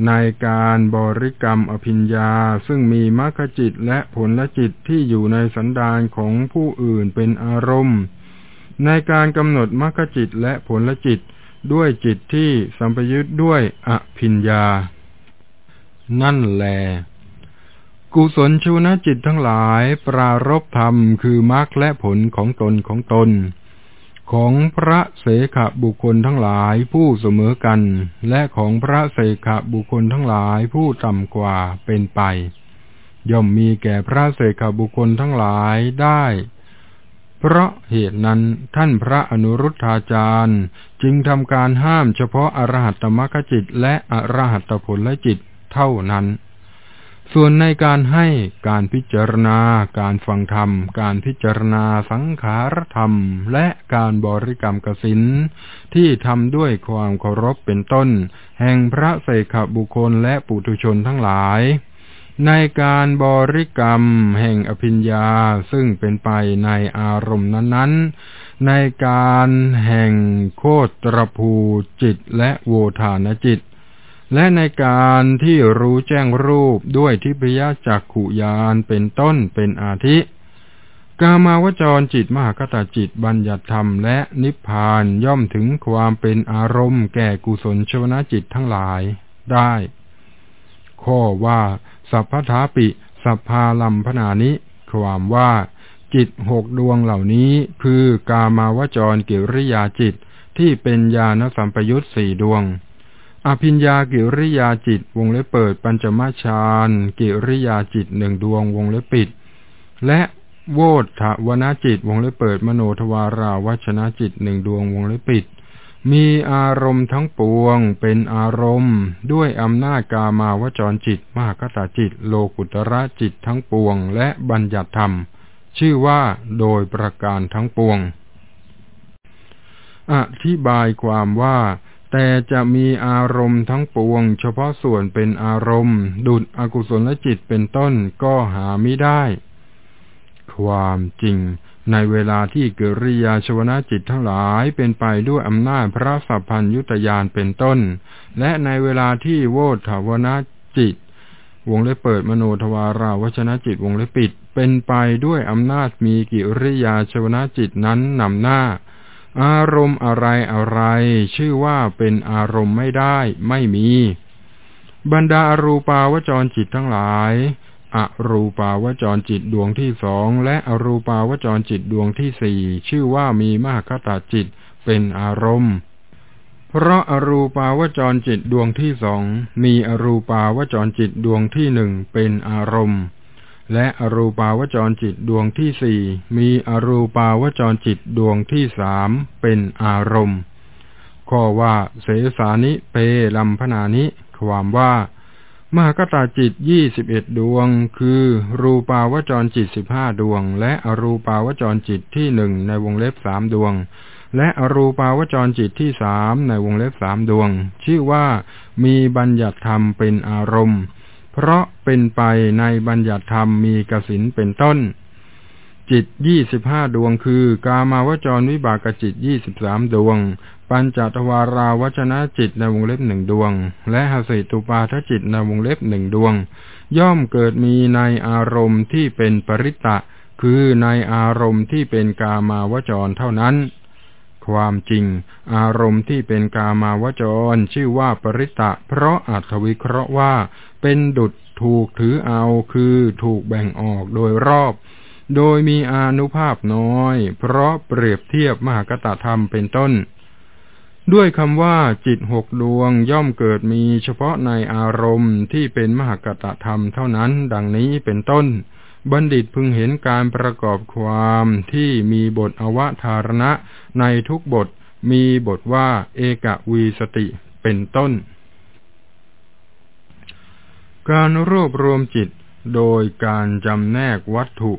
ในการบริกรรมอภิญญาซึ่งมีมรรคจิตและผลจิตที่อยู่ในสันดานของผู้อื่นเป็นอารมณ์ ในการกำหนดมรรคจิตและผลจิตด้วยจิตที่สัมปยุทธ์ด้วยอภิญญา นั่นแหลกุศลชูนจิตทั้งหลายปรารบธรรมคือมรรคและผลของตนของตน ของพระเสขบุคคลทั้งหลายผู้เสมอกัน และของพระเสขบุคคลทั้งหลายผู้ต่ำกว่าเป็นไป ย่อมมีแก่พระเสขบุคคลทั้งหลายได้ เพราะเหตุนั้นท่านพระอนุรุทธาจารย์จึงทำการห้ามเฉพาะอรหัตตมรรคจิตและอรหัตผลจิตเท่านั้น ส่วนในการให้การพิจารณา การฟังธรรม การพิจารณาสังขารธรรม และการบริกรรมกสินที่ทำด้วยความเคารพเป็นต้น แห่งพระเสขบุคคลและปุถุชนทั้งหลาย ในการบริกรรมแห่งอภิญญาซึ่งเป็นไปในอารมณ์นั้นๆ ในการแห่งโคตรภูจิตและโวทานจิต และในการที่รู้แจ้งรูปด้วยทิพยจักขุยานเป็นต้นเป็นอาทิ กามาวจรจิตมหากตาจิตบัญญัติธรรมและนิพพานย่อมถึงความเป็นอารมณ์แก่กุศลชวนาจิตทั้งหลายได้ ข้อว่า สัพพทาปิสัพพาลัมพนานิ ความว่า จิตหกดวงเหล่านี้คือกามาวจรกิริยาจิตที่เป็นญาณสัมปยุตสี่ดวง อภิญญากิริยาจิต วงเล็บเปิด ปัญจมาชานกิริยาจิตหนึ่งดวงวงเล็บปิด และโวทวนาจิต วงเล็บเปิด มโนทวาราวัชนะจิตหนึ่งดวงวงเล็บปิด มีอารมณ์ทั้งปวง เป็นอารมณ์ ด้วยอำนาจกามาวจรจิต มหากตาจิต โลกุตระจิตทั้งปวง และบัญญัติธรรม ชื่อว่าโดยประการทั้งปวง อธิบายความว่า แต่จะมีอารมณ์ทั้งปวง เฉพาะส่วนเป็นอารมณ์ ดุดอกุศลจิตเป็นต้นก็หาไม่ได้ ความจริง ในเวลาที่กิริยาชวนาจิตทั้งหลายเป็นไปด้วยอำนาจพระสัพพัญยุตยานเป็นต้น และในเวลาที่โวทวนาจิต วงเล็บเปิดมโนทวาราวชนะจิตวงเล็บปิด เป็นไปด้วยอำนาจมีกิริยาชวนาจิตนั้นนำหน้า อารมณ์อะไรอะไร ชื่อว่าเป็นอารมณ์ไม่ได้ ไม่มี บรรดาอรูปาวจรจิตทั้งหลายอรูปาวจรจิตดวงที่สองและอรูปาวจรจิตดวงที่สี่ชื่อว่ามีมหคตาจิตเป็นอารมณ์ เพราะอรูปาวจรจิตดวงที่สองมีอรูปาวจรจิตดวงที่หนึ่งเป็นอารมณ์ และอรูปาวจรจิตดวงที่สี่มีอรูปาวจรจิตดวงที่สามเป็นอารมณ์ ข้อว่าเสสานิเปลัมพนานิ ความว่ามหากตาจิตยี่สิบเอ็ดดวง คือรูปาวจรจิตสิบห้าดวง และอรูปาวจรจิตที่หนึ่งในวงเล็บสามดวง และอรูปาวจรจิตที่สามในวงเล็บสามดวง ชื่อว่ามีบัญญัติธรรมเป็นอารมณ์ เพราะเป็นไปในบัญญัติธรรมมีกสินเป็นต้น จิตยี่สิบห้าดวงคือ กามาวจรวิบากจิตยี่สิบสามดวง ปัญจทวาราวจนะจิตในวงเล็บหนึ่งดวง และหสิตุปาทจิตในวงเล็บหนึ่งดวง ย่อมเกิดมีในอารมณ์ที่เป็นปริตตะคือในอารมณ์ที่เป็นกามาวจรเท่านั้นความจริง อารมณ์ที่เป็นกามาวจร ชื่อว่าปริตะ เพราะอัตวิเคราะห์ว่า เป็นดุดถูกถือเอาคือถูกแบ่งออกโดยรอบ โดยมีอนุภาพน้อย เพราะเปรียบเทียบมหากตธรรมเป็นต้น ด้วยคำว่าจิตหกดวงย่อมเกิดมีเฉพาะในอารมณ์ที่เป็นมหากตธรรมเท่านั้นดังนี้เป็นต้น บัณฑิตพึงเห็นการประกอบความที่มีบทอวตารณะในทุกบทมีบทว่าเอกวีสติเป็นต้น การรวบรวมจิตโดยการจำแนกวัตถุ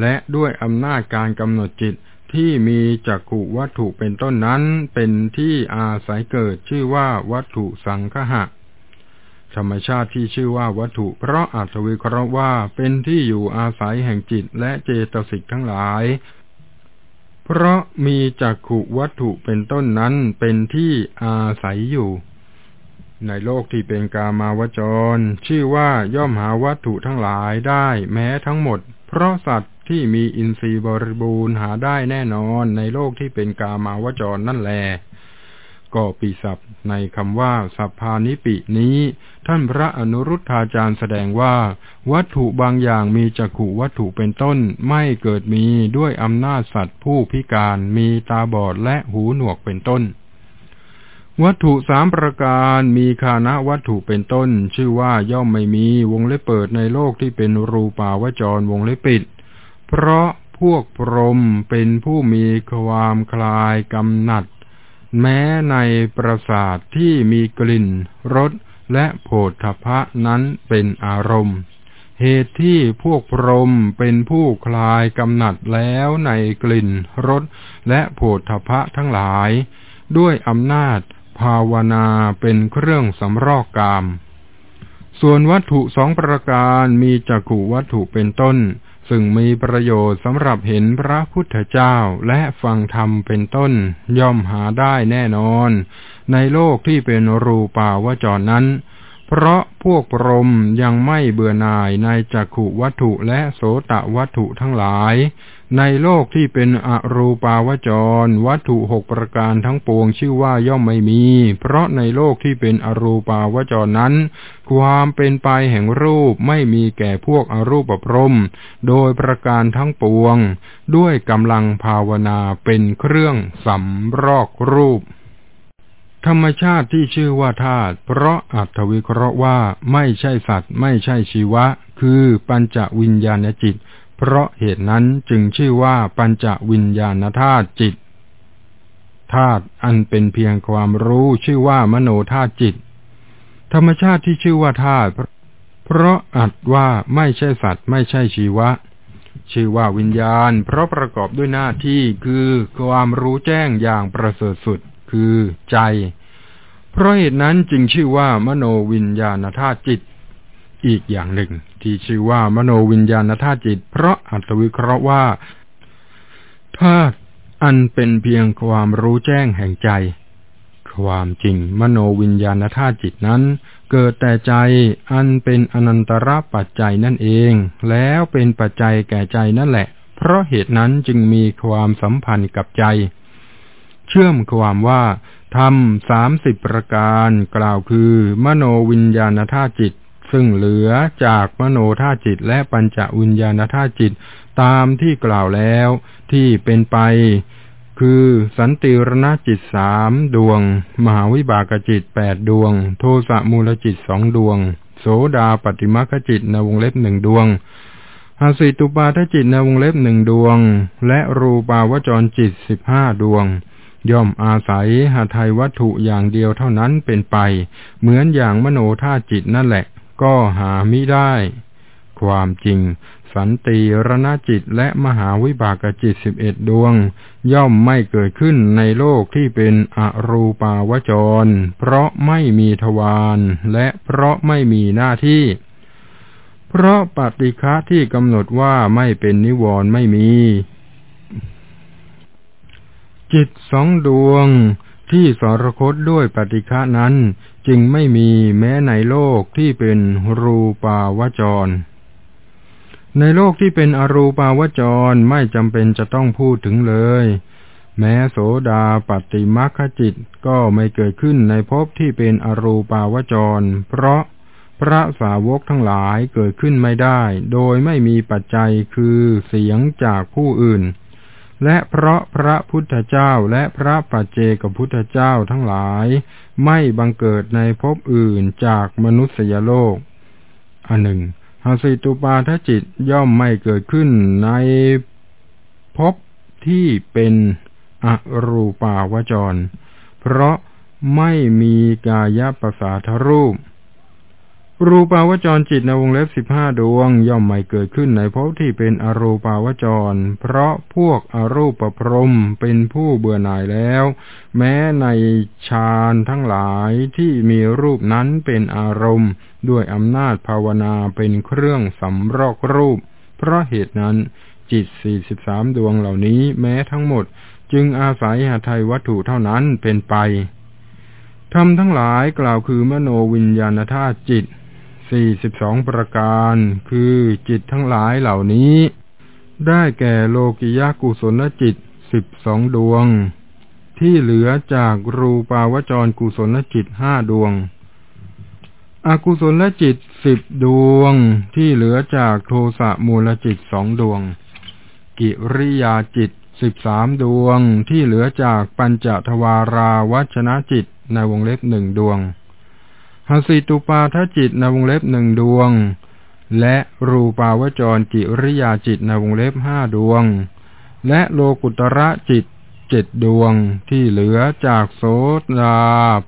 และด้วยอำนาจการกำหนดจิตที่มีจักขุวัตถุเป็นต้นนั้นเป็นที่อาศัยเกิดชื่อว่าวัตถุสังคหะ ธรรมชาติที่ชื่อว่าวัตถุ เพราะอัตวิเคราะห์ว่าเป็นที่อยู่อาศัยแห่งจิตและเจตสิกทั้งหลาย เพราะมีจักขุวัตถุเป็นต้นนั้นเป็นที่อาศัยอยู่ ในโลกที่เป็นกามาวจร ชื่อว่าย่อมหาวัตถุทั้งหลายได้แม้ทั้งหมด เพราะสัตว์ที่มีอินทรีย์บริบูรณ์หาได้แน่นอนในโลกที่เป็นกามาวจรนั่นแลก็ปีศัพท์ในคำว่าสัพพานิปินี้ ท่านพระอนุรุทธาจารย์แสดงว่า วัตถุบางอย่างมีจักขุวัตถุเป็นต้น ไม่เกิดมีด้วยอำนาจสัตว์ผู้พิการมีตาบอดและหูหนวกเป็นต้น วัตถุสามประการมีคานะวัตถุเป็นต้น ชื่อว่าย่อมไม่มีวงเล็บเปิดในโลกที่เป็นรูปาวจรวงเล็บปิด เพราะพวกพรหมเป็นผู้มีความคลายกำหนัด แม้ในประสาทที่มีกลิ่นรสและโผฏฐพะนั้นเป็นอารมณ์ เหตุที่พวกพรหมเป็นผู้คลายกำหนัดแล้วในกลิ่นรสและโผฏฐพะทั้งหลาย ด้วยอำนาจ ภาวนาเป็นเครื่องสำรอกกาม ส่วนวัตถุสองประการมีจักขุวัตถุเป็นต้น ซึ่งมีประโยชน์สำหรับเห็นพระพุทธเจ้าและฟังธรรมเป็นต้นย่อมหาได้แน่นอน ในโลกที่เป็นรูปาวจรนั้น เพราะพวกปรมยังไม่เบื่อหน่ายในจักขุวัตถุและโสตวัตถุทั้งหลาย ในโลกที่เป็นอรูปาวจร วัตถุหกประการทั้งปวงชื่อว่าย่อมไม่มี เพราะในโลกที่เป็นอรูปาวจรนั้น ความเป็นไปแห่งรูปไม่มีแก่พวกอรูปพรม โดยประการทั้งปวง ด้วยกำลังภาวนาเป็นเครื่องสำรอกรูปธรรมชาติที่ชื่อว่าธาตุเพราะอัตวิเคราะห์ว่าไม่ใช่สัตว์ ไม่ใช่ชีวะ คือปัญจวิญญาณจิต เพราะเหตุนั้นจึงชื่อว่าปัญจวิญญาณธาตุจิตธาตุอันเป็นเพียงความรู้ชื่อว่ามโนธาตุจิต ธรรมชาติที่ชื่อว่าธาตุเพราะอัดว่าไม่ใช่สัตว์ไม่ใช่ชีวะ ชื่อว่าวิญญาณ เพราะประกอบด้วยหน้าที่คือความรู้แจ้งอย่างประเสริฐสุดคือใจ เพราะเหตุนั้นจึงชื่อว่ามโนวิญญาณธาตุจิต อีกอย่างหนึ่ง ที่ชื่อว่ามโนวิญญาณธาตุจิต เพราะอัตวิเคราะห์ว่าธาตุอันเป็นเพียงความรู้แจ้งแห่งใจ ความจริงมโนวิญญาณธาตุจิตนั้น เกิดแต่ใจอันเป็นอนันตระปัจจัยนั่นเอง แล้วเป็นปัจจัยแก่ใจนั่นแหละ เพราะเหตุนั้นจึงมีความสัมพันธ์กับใจ เชื่อมความว่าทำสามสิบประการกล่าวคือ มโนวิญญาณธาตุจิต ซึ่งเหลือจากมโนธาจิตและปัญจวิญญาณธาจิตตามที่กล่าวแล้วที่เป็นไป คือสันติรณจิตสามดวง มหาวิบากจิตแปดดวง โทสะมูลจิตสองดวง โสดาปฏิมาคจิตในวงเล็บหนึ่งดวงหาสิตุปาทจิตในวงเล็บหนึ่งดวง และรูปาวจรจิตสิบห้าดวง ย่อมอาศัยหาไทยวัตถุอย่างเดียวเท่านั้นเป็นไป เหมือนอย่างมโนธาจิตนั่นแหละ ก็หาไม่ได้ ความจริง สันติรณจิตและมหาวิบากจิตสิบเอ็ดดวง ย่อมไม่เกิดขึ้นในโลกที่เป็นอรูปาวจร เพราะไม่มีทวารและเพราะไม่มีหน้าที่ เพราะปฏิฆะที่กำหนดว่าไม่เป็นนิวรณ์ไม่มี จิตสองดวงที่สรคตด้วยปฏิฆะนั้น จึงไม่มีแม้ในโลกที่เป็นรูปาวจร ในโลกที่เป็นอรูปาวจรไม่จำเป็นจะต้องพูดถึงเลย แม้โสดาปฏิมัคจิตก็ไม่เกิดขึ้นในภพที่เป็นอรูปาวจร เพราะพระสาวกทั้งหลายเกิดขึ้นไม่ได้ โดยไม่มีปัจจัยคือเสียงจากผู้อื่น และเพราะพระพุทธเจ้าและพระปัจเจกพุทธเจ้าทั้งหลาย ไม่บังเกิดในภพอื่นจากมนุษยโลก อันหนึ่งหาสิตุปาทจิตย่อมไม่เกิดขึ้นในภพที่เป็นอรูปาวจร เพราะไม่มีกายประสาทรูป รูปาวจรจิตในวงเล็บสิบห้าดวง ย่อมไม่เกิดขึ้นในภพที่เป็นอรูปาวจร เพราะพวกอรูปพรมเป็นผู้เบื่อหน่ายแล้ว แม้ในฌานทั้งหลายที่มีรูปนั้นเป็นอารมณ์ ด้วยอำนาจภาวนาเป็นเครื่องสำรอกรูป เพราะเหตุนั้นจิตสี่สิบสามดวงเหล่านี้แม้ทั้งหมด จึงอาศัยหาไทยวัตถุเท่านั้นเป็นไปทำทั้งหลายกล่าวคือมโนวิญญาณธาตุจิต สี่สิบสองประการ คือจิตทั้งหลายเหล่านี้ ได้แก่โลกิยากุศลจิตสิบสองดวง ที่เหลือจากรูปาวจรกุศลจิตห้าดวง อกุศลจิตสิบดวง ที่เหลือจากโทสะมูลจิตสองดวง กิริยาจิตสิบสามดวง ที่เหลือจากปัญจทวาราวัชนะจิตในวงเล็บหนึ่งดวง หสิตุปาทจิตในวงเล็บหนึ่งดวง และรูปาวจรจิริยาจิตในวงเล็บห้าดวง และโลกุตระจิตเจ็ดดวงที่เหลือจากโสดา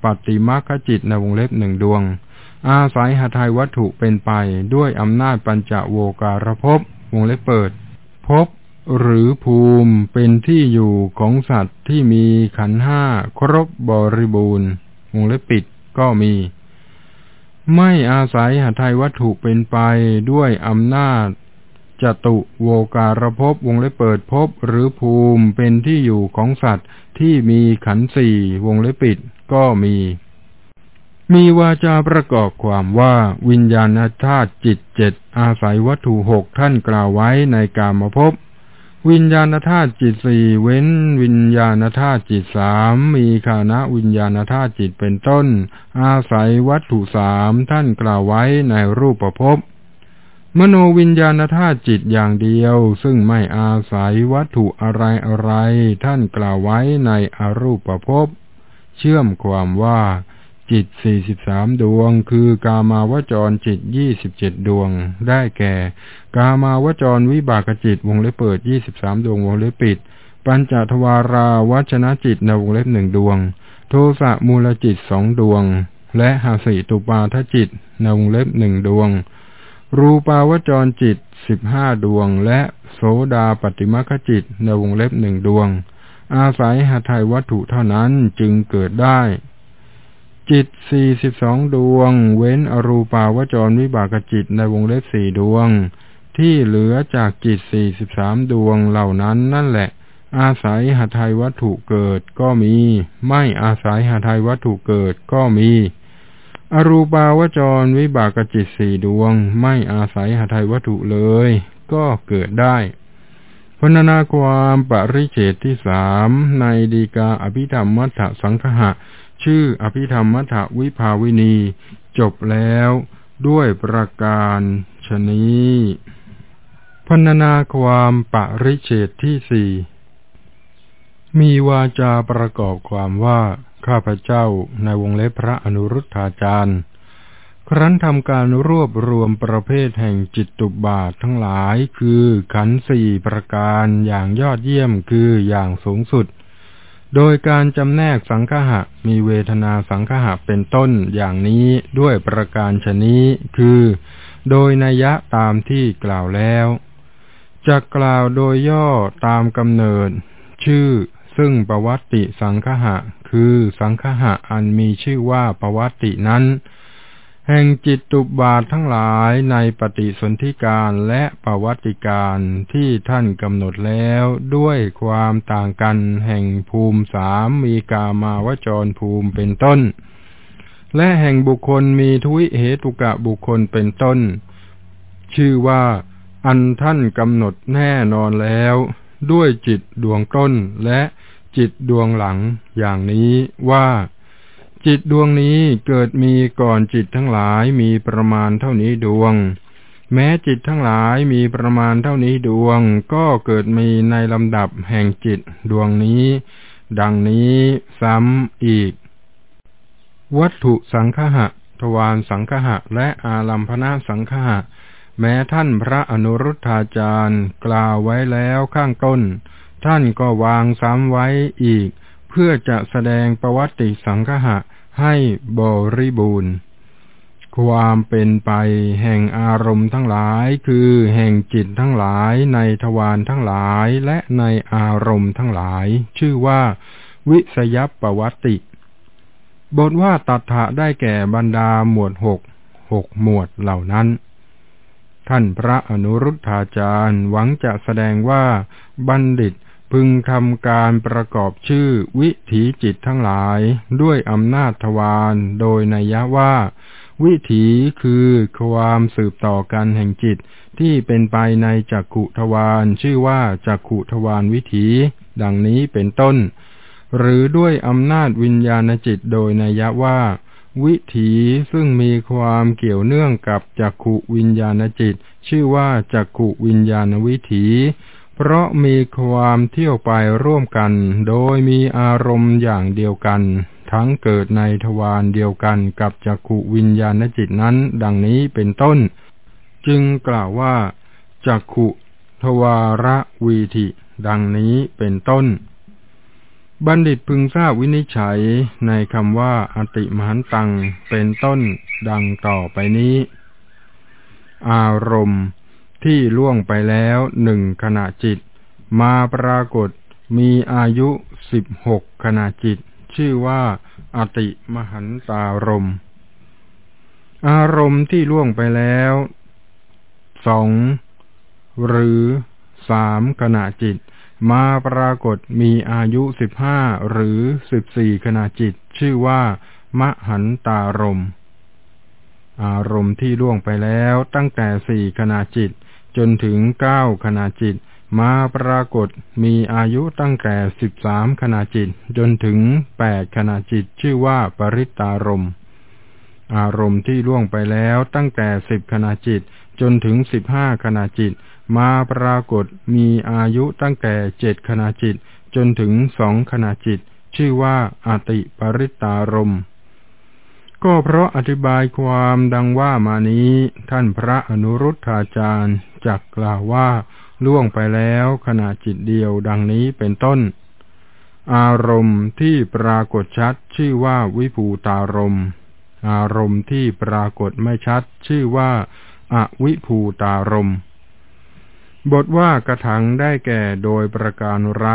ปฏิมาคจิตในวงเล็บหนึ่งดวง อาศัยหทัยวัตถุเป็นไปด้วยอำนาจปัญจโวการภพวงเล็บเปิดภพหรือภูมิเป็นที่อยู่ของสัตว์ที่มีขันห้าครบบริบูรณ์วงเล็บปิดก็มี ไม่อาศัยหาไทยวัตถุเป็นไปด้วยอำนาจจตุโวการภพวงเล็บเปิดภพหรือภูมิเป็นที่อยู่ของสัตว์ที่มีขันสี่วงเล็บปิดก็มี มีวาจาประกอบความว่าวิญญาณธาตุจิตเจ็ดอาศัยวัตถุหกท่านกล่าวไว้ในกามภพ วิญญาณธาตุจิตสี่เว้นวิญญาณธาตุจิตสามมีคานะวิญญาณธาตุจิตเป็นต้น อาศัยวัตถุสามท่านกล่าวไว้ในรูปประพบมโนวิญญาณธาตุจิตอย่างเดียว ซึ่งไม่อาศัยวัตถุอะไรอะไร ท่านกล่าวไว้ในอรูปประพบเชื่อมความว่า จิตสี่สิบสามดวง คือกามาวจรจิตยี่สิบเจ็ดดวง ได้แก่ กามาวจรวิบากจิตวงเล็บเปิดยี่สิบสามดวงวงเล็บปิด ปัญจทวาราวัชนะจิตในวงเล็บหนึ่งดวง โทสะมูลจิตสองดวง และหาสิตุปาทจิตในวงเล็บหนึ่งดวง รูปาวจรจิตสิบห้าดวง และโสดาปฏิมาคจิตในวงเล็บหนึ่งดวง อาศัยหาไทยวัตถุเท่านั้นจึงเกิดได้จิตสี่สิบสองดวง เว้นอรูปาวจรวิบากจิตในวงเล็บสี่ดวง ที่เหลือจากจิตสี่สิบสามดวงเหล่านั้นนั่นแหละ อาศัยหาไทยวัตถุเกิดก็มี ไม่อาศัยหาไทยวัตถุเกิดก็มี อรูปาวจรวิบากจิตสี่ดวง ไม่อาศัยหาไทยวัตถุเลย ก็เกิดได้พรรณนาความปริเฉตที่สามในดีกาอภิธรรมมัทสังคหะ ชื่ออภิธรรมมัทวิภาวินี จบแล้วด้วยประการชนี พันนาความปริเฉตที่สี่มีวาจาประกอบความว่าข้าพเจ้าในวงเล็บพระอนุรุทธาจารย์ ครั้นทำการรวบรวมประเภทแห่งจิตตุบาททั้งหลายคือขันสี่ประการอย่างยอดเยี่ยมคืออย่างสูงสุด โดยการจำแนกสังคหะมีเวทนาสังคหะเป็นต้นอย่างนี้ด้วยประการชนี้คือ โดยนัยะตามที่กล่าวแล้ว จะกล่าวโดยย่อตามกำเนิด ชื่อซึ่งประวัติสังคหะ คือสังคหะอันมีชื่อว่าประวัตินั้น แห่งจิตตุบาททั้งหลายในปฏิสนธิการและประวัติการที่ท่านกำหนดแล้วด้วยความต่างกันแห่งภูมิสามมีกามาวจรภูมิเป็นต้น และแห่งบุคคลมีทวิเหตุกะบุคคลเป็นต้น ชื่อว่า อันท่านกำหนดแน่นอนแล้ว ด้วยจิตดวงต้นและจิตดวงหลังอย่างนี้ว่า จิตดวงนี้เกิดมีก่อนจิตทั้งหลายมีประมาณเท่านี้ดวง แม้จิตทั้งหลายมีประมาณเท่านี้ดวง ก็เกิดมีในลำดับแห่งจิตดวงนี้ ดังนี้ซ้ำอีก วัตถุสังคหะ ทวารสังคหะ และอาลัมพนาสังคหะ แม้ท่านพระอนุรุทธาจารย์กล่าวไว้แล้วข้างต้น ท่านก็วางซ้ำไว้อีก เพื่อจะแสดงประวัติสังคหะให้บริบูรณ์ ความเป็นไปแห่งอารมณ์ทั้งหลายคือแห่งจิตทั้งหลายในทวารทั้งหลายและในอารมณ์ทั้งหลาย ชื่อว่า วิสยปวัติ บทว่าตัทธะได้แก่บรรดาหมวดหกหกหมวดเหล่านั้น ท่านพระอนุรุทธาจารย์หวังจะแสดงว่าบัณฑิตพึงทำการประกอบชื่อวิถีจิตทั้งหลายด้วยอำนาจทวารโดยนัยว่า วิถีคือความสืบต่อกันแห่งจิตที่เป็นไปในจักขุทวารชื่อว่าจักขุทวารวิถี ดังนี้เป็นต้น หรือด้วยอำนาจวิญญาณจิตโดยนัยว่า วิถีซึ่งมีความเกี่ยวเนื่องกับจักขุวิญญาณจิต ชื่อว่าจักขุวิญญาณวิถี เพราะมีความเที่ยวไปร่วมกัน โดยมีอารมณ์อย่างเดียวกัน ทั้งเกิดในทวารเดียวกันกับจักขุวิญญาณจิตนั้น ดังนี้เป็นต้น จึงกล่าวว่าจักขุทวาระวีธิดังนี้เป็นต้น บัณฑิตพึงทราบวินิจฉัยในคำว่าอติมหันตังเป็นต้นดังต่อไปนี้ อารมณ์ที่ล่วงไปแล้วหนึ่งขณะจิต มาปรากฏมีอายุสิบหกขณะจิต ชื่อว่าอติมหันตารมอารมณ์ที่ล่วงไปแล้วสองหรือสามขณะจิต มาปรากฏมีอายุสิบห้าหรือสิบสี่ขณะจิต ชื่อว่ามหันตารม อารมณ์ที่ล่วงไปแล้วตั้งแต่สี่ขณะจิต จนถึงเก้าขณะจิต มาปรากฏมีอายุตั้งแต่สิบสามขณะจิต จนถึงแปดขณะจิต ชื่อว่าปริตารม อารมณ์ที่ล่วงไปแล้วตั้งแต่สิบขณะจิต จนถึงสิบห้าขณะจิต มาปรากฏมีอายุตั้งแต่เจ็ดขณะจิต จนถึงสองขณะจิต ชื่อว่าอาติปริตารม ก็เพราะอธิบายความดังว่ามานี้ ท่านพระอนุรุทธาจารย์จักกล่าวว่าล่วงไปแล้วขณะจิตเดียวดังนี้เป็นต้น อารมณ์ที่ปรากฏชัดชื่อว่าวิภูตารมณ์อารมณ์ที่ปรากฏไม่ชัด ชื่อว่าอวิภูตารมณ์ บทว่ากระถังได้แก่โดยประการไร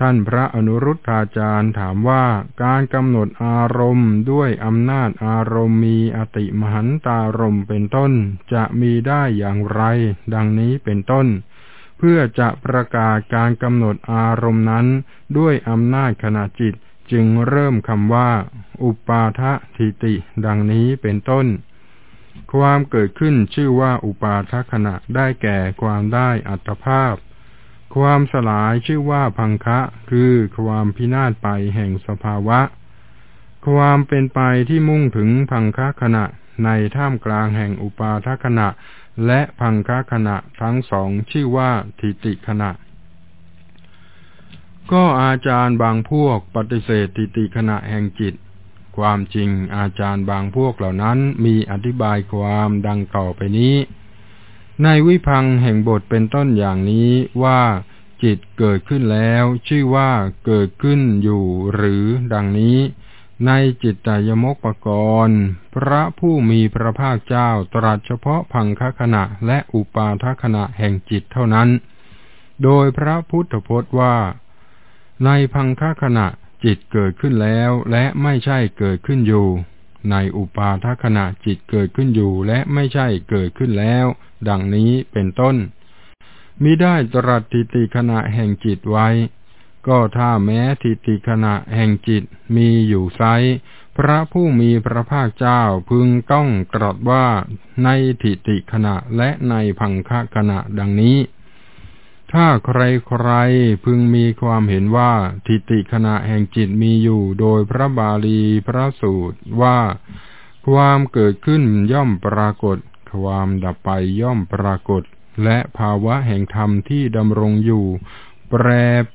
ท่านพระอนุรุทธาจารย์ถามว่าการกำหนดอารมณ์ด้วยอำนาจอารมณ์มีอติมหันตารมเป็นต้น จะมีได้อย่างไร ดังนี้เป็นต้น เพื่อจะประกาศการกำหนดอารมณ์นั้นด้วยอำนาจขณะจิตจึงเริ่มคำว่า อุปาทะทิติ ดังนี้เป็นต้น ความเกิดขึ้นชื่อว่าอุปาทขณะได้แก่ความได้อัตภาพ ความสลายชื่อว่าพังคะ คือความพินาศไปแห่งสภาวะ ความเป็นไปที่มุ่งถึงพังคะขณะในท่ามกลางแห่งอุปาทขณะ และพังคะขณะทั้งสองชื่อว่าทิติขณะ ก็อาจารย์บางพวกปฏิเสธติติขณะแห่งจิต ความจริงอาจารย์บางพวกเหล่านั้นมีอธิบายความดังต่อไปนี้ ในวิพังแห่งบทเป็นต้นอย่างนี้ว่าจิตเกิดขึ้นแล้ว ชื่อว่าเกิดขึ้นอยู่หรือดังนี้ ในจิตตยมกปกรณ์พระผู้มีพระภาคเจ้าตรัสเฉพาะพังคขณะและอุปาทขณะแห่งจิตเท่านั้น โดยพระพุทธพจน์ว่า ในพังคขณะ จิตเกิดขึ้นแล้วและไม่ใช่เกิดขึ้นอยู่ ในอุปาทขณะจิตเกิดขึ้นอยู่และไม่ใช่เกิดขึ้นแล้ว ดังนี้เป็นต้นมิได้ตรัสทิติขณะแห่งจิตไว้ ก็ถ้าแม้ทิติขณะแห่งจิตมีอยู่ไซพระผู้มีพระภาคเจ้าพึงต้องตรัสว่าในทิติขณะและในพังคขณะดังนี้ ถ้าใครใครพึงมีความเห็นว่าทิติขณะแห่งจิตมีอยู่โดยพระบาลีพระสูตรว่า ความเกิดขึ้นย่อมปรากฏ ความดับไปย่อมปรากฏ และภาวะแห่งธรรมที่ดำรงอยู่ แปร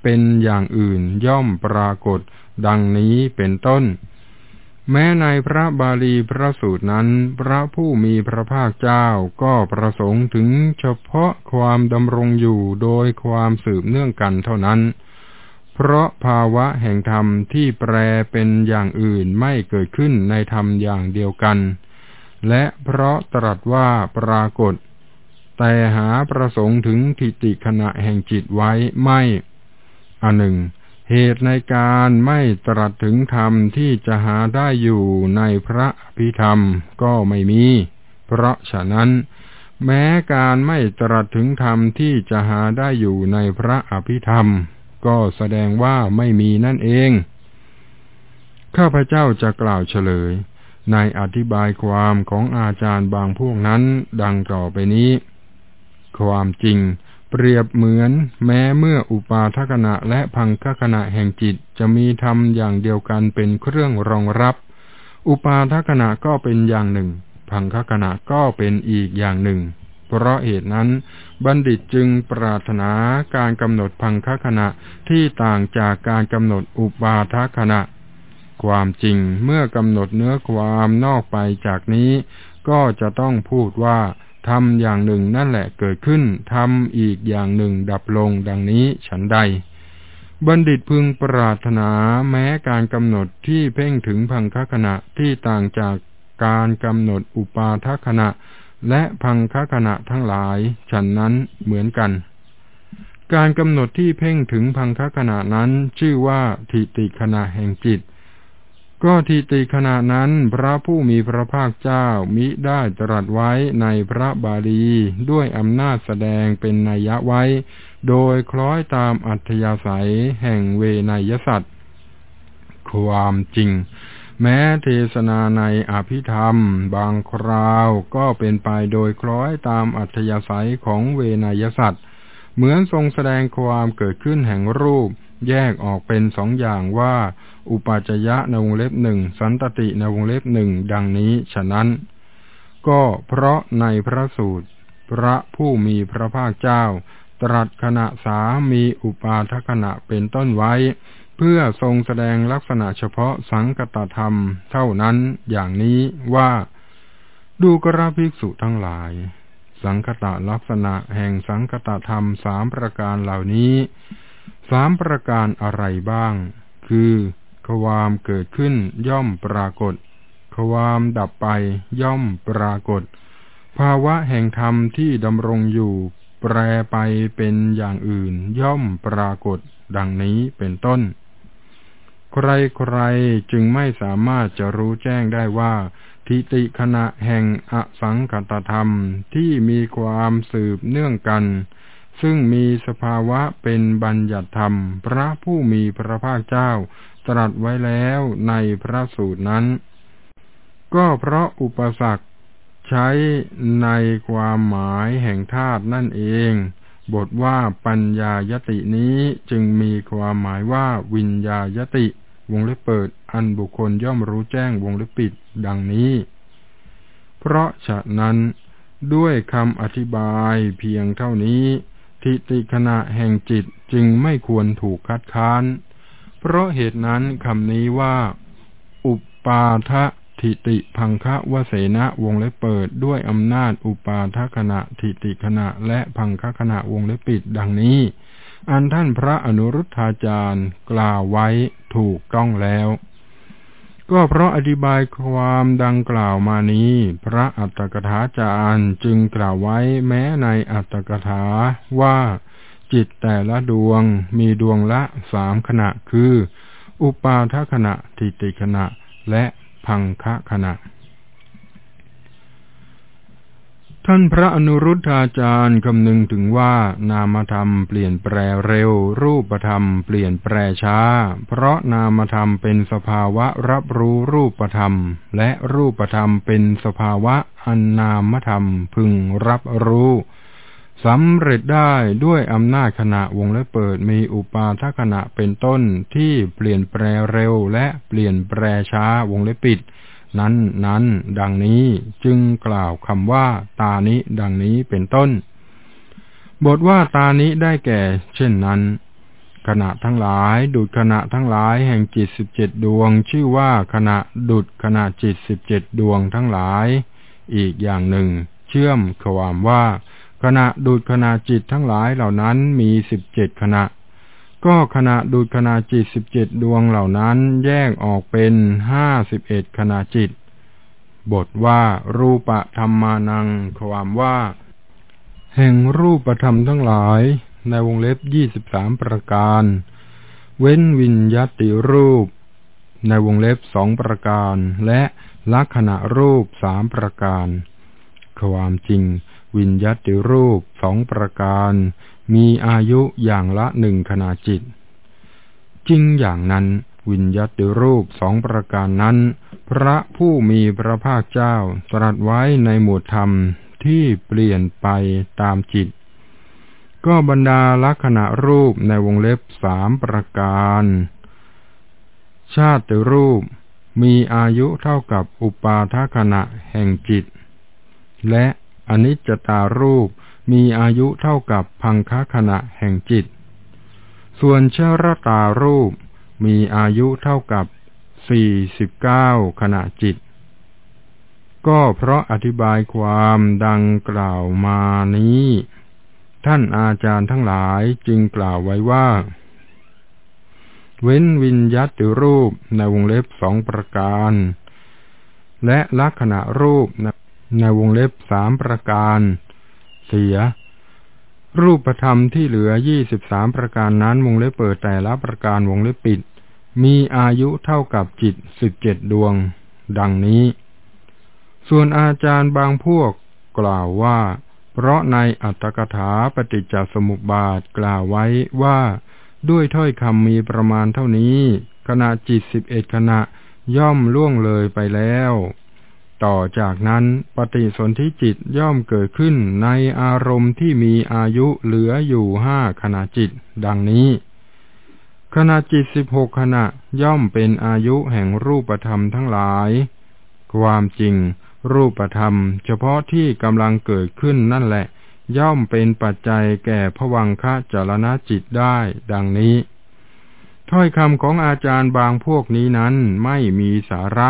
เป็นอย่างอื่นย่อมปรากฏ ดังนี้เป็นต้น แม้ในพระบาลีพระสูตรนั้น พระผู้มีพระภาคเจ้าก็ประสงค์ถึงเฉพาะความดำรงอยู่โดยความสืบเนื่องกันเท่านั้น เพราะภาวะแห่งธรรมที่แปรเป็นอย่างอื่นไม่เกิดขึ้นในธรรมอย่างเดียวกัน และเพราะตรัสว่าปรากฏ แต่หาประสงค์ถึงทิติขณะแห่งจิตไว้ไม่อันหนึ่ง เหตุในการไม่ตรัสถึงธรรมที่จะหาได้อยู่ในพระพิธรรมก็ไม่มี เพราะฉะนั้น แม้การไม่ตรัสถึงธรรมที่จะหาได้อยู่ในพระอภิธรรม ก็แสดงว่าไม่มีนั่นเอง ข้าพเจ้าจะกล่าวเฉลย ในอธิบายความของอาจารย์บางพวกนั้นดังต่อไปนี้ ความจริง เปรียบเหมือนแม้เมื่ออุปาทขณะและพังคขณะแห่งจิตจะมีธรรมอย่างเดียวกันเป็นเครื่องรองรับ อุปาทขณะก็เป็นอย่างหนึ่ง พังคขณะก็เป็นอีกอย่างหนึ่ง เพราะเหตุนั้น บัณฑิตจึงปรารถนาการกำหนดพังคขณะที่ต่างจากการกำหนดอุปาทขณะ ความจริงเมื่อกำหนดเนื้อความนอกไปจากนี้ ก็จะต้องพูดว่า ทำอย่างหนึ่งนั่นแหละเกิดขึ้นทำอีกอย่างหนึ่งดับลงดังนี้ฉันใด บัณฑิตพึงปรารถนาแม้การกำหนดที่เพ่งถึงพังคขณะที่ต่างจากการกำหนดอุปาทขณะ และพังคขณะทั้งหลาย ฉันนั้นเหมือนกัน การกำหนดที่เพ่งถึงพังคขณะนั้นชื่อว่าทิติขณะแห่งจิต ก็ทิติขณะนั้นพระผู้มีพระภาคเจ้ามิได้ตรัสไว้ในพระบาลีด้วยอำนาจแสดงเป็นนัยไว้ โดยคล้อยตามอัธยาศัยแห่งเวนยสัตว์ความจริง แม้เทศนาในอภิธรรม บางคราวก็เป็นไปโดยคล้อยตามอัธยาศัยของเวนยสัตว์เหมือนทรงแสดงความเกิดขึ้นแห่งรูป แยกออกเป็นสองอย่างว่า อุปาจยะในวงเล็บหนึ่งสันตติในวงเล็บหนึ่งดังนี้ฉะนั้น ก็เพราะในพระสูตร พระผู้มีพระภาคเจ้า ตรัสขณะสามีอุปาทขณะเป็นต้นไว้ เพื่อทรงแสดงลักษณะเฉพาะสังกตธรรม เท่านั้นอย่างนี้ว่าดูกระภิกษุทั้งหลาย สังคตะลักษณะแห่งสังคตะธรรมสามประการเหล่านี้ สามประการอะไรบ้าง คือความเกิดขึ้นย่อมปรากฏ ความดับไปย่อมปรากฏ ภาวะแห่งธรรมที่ดำรงอยู่ แปรไปเป็นอย่างอื่นย่อมปรากฏ ดังนี้เป็นต้น ใครๆจึงไม่สามารถจะรู้แจ้งได้ว่า ทิติขณะแห่งอสังคตธรรมที่มีความสืบเนื่องกัน ซึ่งมีสภาวะเป็นบัญญัติธรรม พระผู้มีพระภาคเจ้า ตรัสไว้แล้วในพระสูตรนั้น ก็เพราะอุปสรรคใช้ในความหมายแห่งธาตุนั่นเอง บทว่าปัญญายตินี้จึงมีความหมายว่าวิญญายติ วงเล็บเปิดอันบุคคลย่อมรู้แจ้งวงเล็บปิดดังนี้ เพราะฉะนั้นด้วยคำอธิบายเพียงเท่านี้ ทิติขณะแห่งจิตจึงไม่ควรถูกคัดค้าน เพราะเหตุนั้นคำนี้ว่า อุปาทะทิติพังคะวเสนะวงเล็บเปิดด้วยอำนาจอุปาทขณะทิติขณะและพังคะขณะวงเล็บปิดดังนี้ อันท่านพระอนุรุทธาจารย์กล่าวไว้ถูกต้องแล้ว ก็เพราะอธิบายความดังกล่าวมานี้ พระอัตถกถาจารย์จึงกล่าวไว้แม้ในอัตถกถาว่าจิตแต่ละดวงมีดวงละสามขณะคือ อุปาทขณะทิติขณะ และพังคะขณะ ท่านพระอนุรุทธาจารย์คำนึงถึงว่านามธรรมเปลี่ยนแปรเร็ว รูปธรรมเปลี่ยนแปรช้า เพราะนามธรรมเป็นสภาวะรับรู้รูปธรรม และรูปธรรมเป็นสภาวะอันนามธรรมพึงรับรู้สำเร็จได้ด้วยอำนาจขณะวงและเปิดมีอุปาทขณะเป็นต้นที่เปลี่ยนแปรเร็วและเปลี่ยนแปรช้าวงเล็บปิด นั้นนั้นดังนี้จึงกล่าวคำว่า ตานิดังนี้เป็นต้น บทว่าตานิได้แก่ เช่นนั้น ขณะทั้งหลาย ดุดขณะทั้งหลายแห่งจิตสิบเจ็ดดวง ชื่อว่าขณะดุดขณะจิตสิบเจ็ดดวงทั้งหลาย อีกอย่างหนึ่ง เชื่อมความว่า ขณะดุดขณะจิตทั้งหลายเหล่านั้นมีสิบเจ็ดขณะ ก็ขณะดูดขณะจิตสิบเจ็ดดวงเหล่านั้นแยกออกเป็นห้าสิบเอ็ดขณะจิต บทว่ารูปธรรมานัง ความว่า แห่งรูปธรรมทั้งหลาย ในวงเล็บยี่สิบสามประการ เว้นวิญญาติรูป ในวงเล็บสองประการ และลักษณะรูปสามประการ ความจริง วิญญาติรูปสองประการ มีอายุอย่างละหนึ่งขณะจิต จริงอย่างนั้นวิญญาติรูปสองประการนั้น พระผู้มีพระภาคเจ้าตรัสไว้ในหมวดธรรมที่เปลี่ยนไปตามจิต ก็บรรดาลักษณะรูปในวงเล็บสามประการ ชาติรูปมีอายุเท่ากับอุปาทขณะแห่งจิต และอนิจจตารูป มีอายุเท่ากับพังคขณะแห่งจิต ส่วนเชรตารูปมีอายุเท่ากับสี่สิบเก้าขณะจิต ก็เพราะอธิบายความดังกล่าวมานี้ ท่านอาจารย์ทั้งหลายจึงกล่าวไว้ว่า เว้นวิญยัติรูปในวงเล็บสองประการ และลักษณะรูปในวงเล็บสามประการ เสีย รูปธรรมที่เหลือยี่สิบสามประการนั้นวงเล็บเปิดแต่ละประการวงเล็บปิด มีอายุเท่ากับจิตสิบเจ็ดดวง ดังนี้ ส่วนอาจารย์บางพวกกล่าวว่า เพราะในอัตถกถาปฏิจจสมุปบาทกล่าวไว้ว่าด้วยถ้อยคำมีประมาณเท่านี้ขณะจิตสิบเอ็ดขณะย่อมล่วงเลยไปแล้ว ต่อจากนั้นปฏิสนธิจิตย่อมเกิดขึ้นในอารมณ์ที่มีอายุเหลืออยู่ห้าขณะจิต ดังนี้ ขณะจิตสิบหกขณะย่อมเป็นอายุแห่งรูปธรรมทั้งหลาย ความจริง รูปธรรม เฉพาะที่กำลังเกิดขึ้นนั่นแหละ ย่อมเป็นปัจจัยแก่ผวังคะจรณจิตได้ ดังนี้ ถ้อยคำของอาจารย์บางพวกนี้นั้นไม่มีสาระ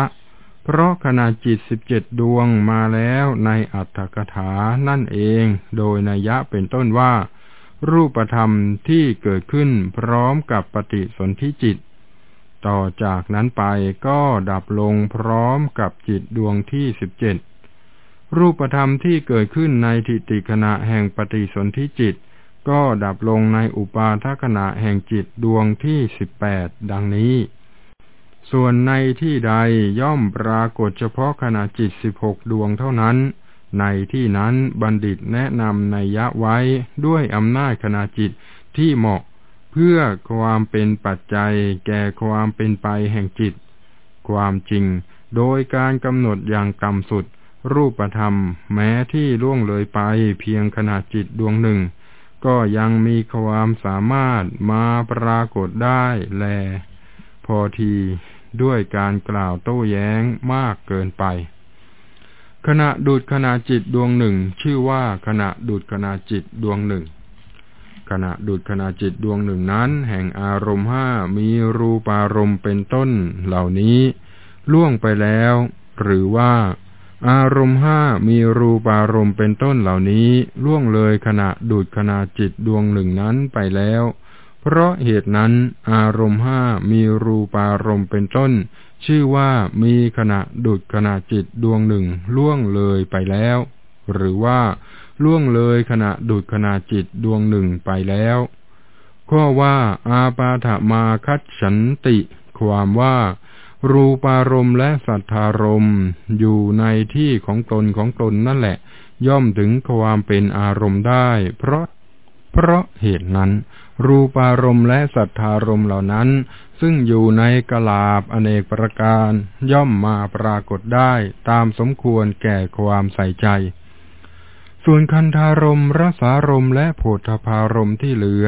เพราะขณะจิตสิบเจ็ดดวงมาแล้วในอัตถกถานั่นเอง โดยนัยะเป็นต้นว่า รูปธรรมที่เกิดขึ้นพร้อมกับปฏิสนธิจิต ต่อจากนั้นไปก็ดับลงพร้อมกับจิตดวงที่สิบเจ็ดรูปธรรมที่เกิดขึ้นในทิติขณะแห่งปฏิสนธิจิต ก็ดับลงในอุปาทขณะแห่งจิตดวงที่สิบแปดดังนี้ ส่วนในที่ใดย่อมปรากฏเฉพาะขณะจิตสิบหกดวงเท่านั้น ในที่นั้นบัณฑิตแนะนำในยะไว้ด้วยอำนาจขณะจิตที่เหมาะเพื่อความเป็นปัจจัยแก่ความเป็นไปแห่งจิต ความจริง โดยการกำหนดอย่างต่ำสุด รูปธรรม แม้ที่ล่วงเลยไปเพียงขณะจิตดวงหนึ่ง ก็ยังมีความสามารถมาปรากฏได้แล พอที ด้วยการกล่าวโต้แย้งมากเกินไป ขณะดูดขณะจิตดวงหนึ่ง ชื่อว่าขณะดูดขณะจิตดวงหนึ่ง ขณะดูดขณะจิตดวงหนึ่งนั้น แห่งอารมณ์ห้ามีรูปารมณ์เป็นต้นเหล่านี้ ล่วงไปแล้ว หรือว่าอารมณ์ห้ามีรูปารมณ์เป็นต้นเหล่านี้ ล่วงเลยขณะดูดขณะจิตดวงหนึ่งนั้นไปแล้ว เพราะเหตุนั้นอารมณ์ห้ามีรูปารมณ์เป็นต้น ชื่อว่ามีขณะดุดขณะจิตดวงหนึ่งล่วงเลยไปแล้ว หรือว่าล่วงเลยขณะดุดขณะจิตดวงหนึ่งไปแล้ว ข้อว่าอาปาถมาคัดฉันติ ความว่ารูปารมณ์และสัทธารมณ์อยู่ในที่ของตนของตนนั่นแหละ ย่อมถึงความเป็นอารมณ์ได้ เพราะ เพราะเหตุนั้น รูปารมณ์และสัทธารมณ์เหล่านั้น ซึ่งอยู่ในกลาบอเนกประการ ย่อมมาปรากฏได้ตามสมควรแก่ความใส่ใจ ส่วนคันธารมรสารมและโผฏฐารมที่เหลือ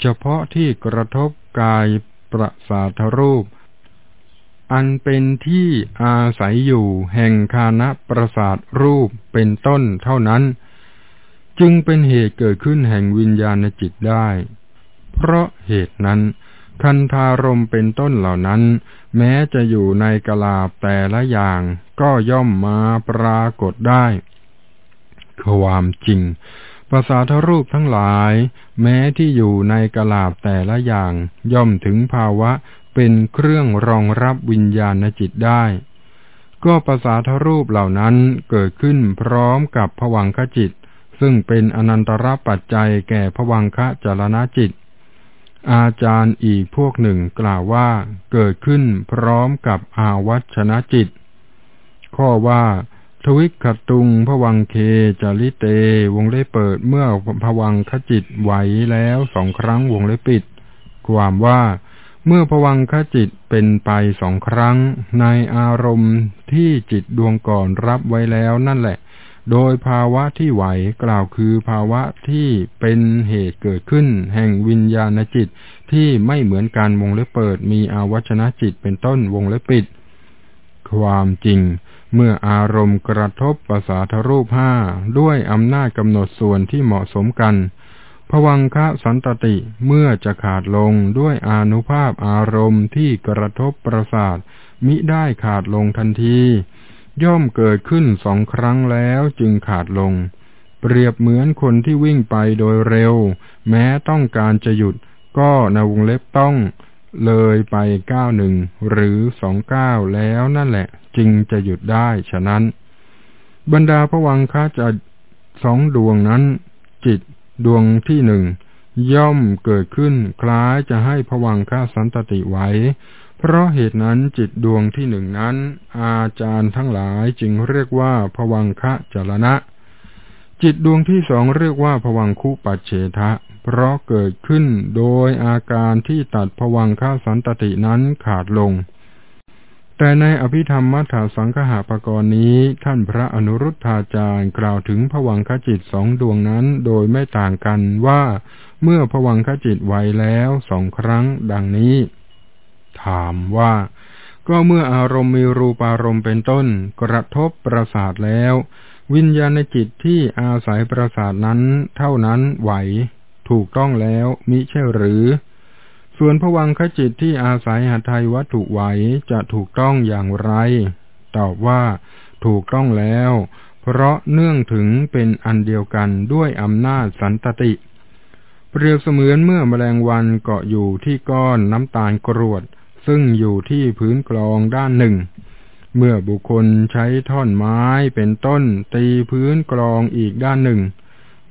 เฉพาะที่กระทบกายประสาทรูป อันเป็นที่อาศัยอยู่แห่งคานะประสาทรูปเป็นต้นเท่านั้น จึงเป็นเหตุเกิดขึ้นแห่งวิญญาณจิตได้ เพราะเหตุนั้น คันธารมเป็นต้นเหล่านั้น แม้จะอยู่ในกลาบแต่ละอย่างก็ย่อมมาปรากฏได้ ความจริงภาษาทรูปทั้งหลาย แม้ที่อยู่ในกลาบแต่ละอย่าง ย่อมถึงภาวะเป็นเครื่องรองรับวิญญาณจิตได้ ก็ภาษาทรูปเหล่านั้นเกิดขึ้นพร้อมกับผวังขจิต ซึ่งเป็นอนันตรปัจจัยแก่ผวังคะจรณจิต อาจารย์อีกพวกหนึ่งกล่าวว่าเกิดขึ้นพร้อมกับอาวัชนะจิต ข้อว่า ทวิกขตุงพวังเคจาริเต วงเล็บเปิดเมื่อพวังขจิตไหวแล้วสองครั้งวงเล็บปิด ความว่า เมื่อพวังขจิตเป็นไปสองครั้ง ในอารมณ์ที่จิตดวงก่อนรับไว้แล้วนั่นแหละ โดยภาวะที่ไหวกล่าวคือภาวะที่เป็นเหตุเกิดขึ้น แห่งวิญญาณจิตที่ไม่เหมือนกันวงเล็บเปิด มีอาวัชนะจิตเป็นต้นวงเล็บปิด ความจริง เมื่ออารมณ์กระทบภาษาทรูปห้าด้วยอำนาจกำหนดส่วนที่เหมาะสมกันผวังคะสันตติเมื่อจะขาดลงด้วยอนุภาพอารมณ์ที่กระทบประสาทมิได้ขาดลงทันที ย่อมเกิดขึ้นสองครั้งแล้วจึงขาดลง เปรียบเหมือนคนที่วิ่งไปโดยเร็ว แม้ต้องการจะหยุดก็ในวงเล็บต้องเลยไปก้าวหนึ่งหรือสองก้าวแล้วนั่นแหละ จึงจะหยุดได้ฉะนั้น บรรดาพระวังคะจะสองดวงนั้น จิตดวงที่หนึ่งย่อมเกิดขึ้นคล้ายจะให้พวังค่าสันตติไว้ เพราะเหตุนั้นจิตดวงที่หนึ่งนั้น อาจารย์ทั้งหลายจึงเรียกว่าผวังคะจรณะ จิตดวงที่สองเรียกว่าผวังคุปัจเฉทะ เพราะเกิดขึ้นโดยอาการที่ตัดผวังคะสันตตินั้นขาดลง แต่ในอภิธรรมมัทธสังคหาปกรณ์นี้ท่านพระอนุรุทธาจารย์กล่าวถึงผวังขจิตสองดวงนั้นโดยไม่ต่างกันว่า เมื่อผวังขจิตไวแล้วสองครั้งดังนี้ ถามว่า ก็เมื่ออารมณ์มีรูปารมณ์เป็นต้น กระทบประสาทแล้ว วิญญาณจิตที่อาศัยประสาทนั้น เท่านั้นไหว ถูกต้องแล้วมิใช่หรือ ส่วนผวังขจิตที่อาศัยหัตถวัตถุไหวจะถูกต้องอย่างไร ตอบว่า ถูกต้องแล้ว เพราะเนื่องถึงเป็นอันเดียวกันด้วยอำนาจสันตติเปรียบเสมือนเมื่อมแมลงวันเกาะอยู่ที่ก้อนน้ำตาลกรวด ซึ่งอยู่ที่พื้นกรองด้านหนึ่ง เมื่อบุคคลใช้ท่อนไม้เป็นต้น ตีพื้นกรองอีกด้านหนึ่ง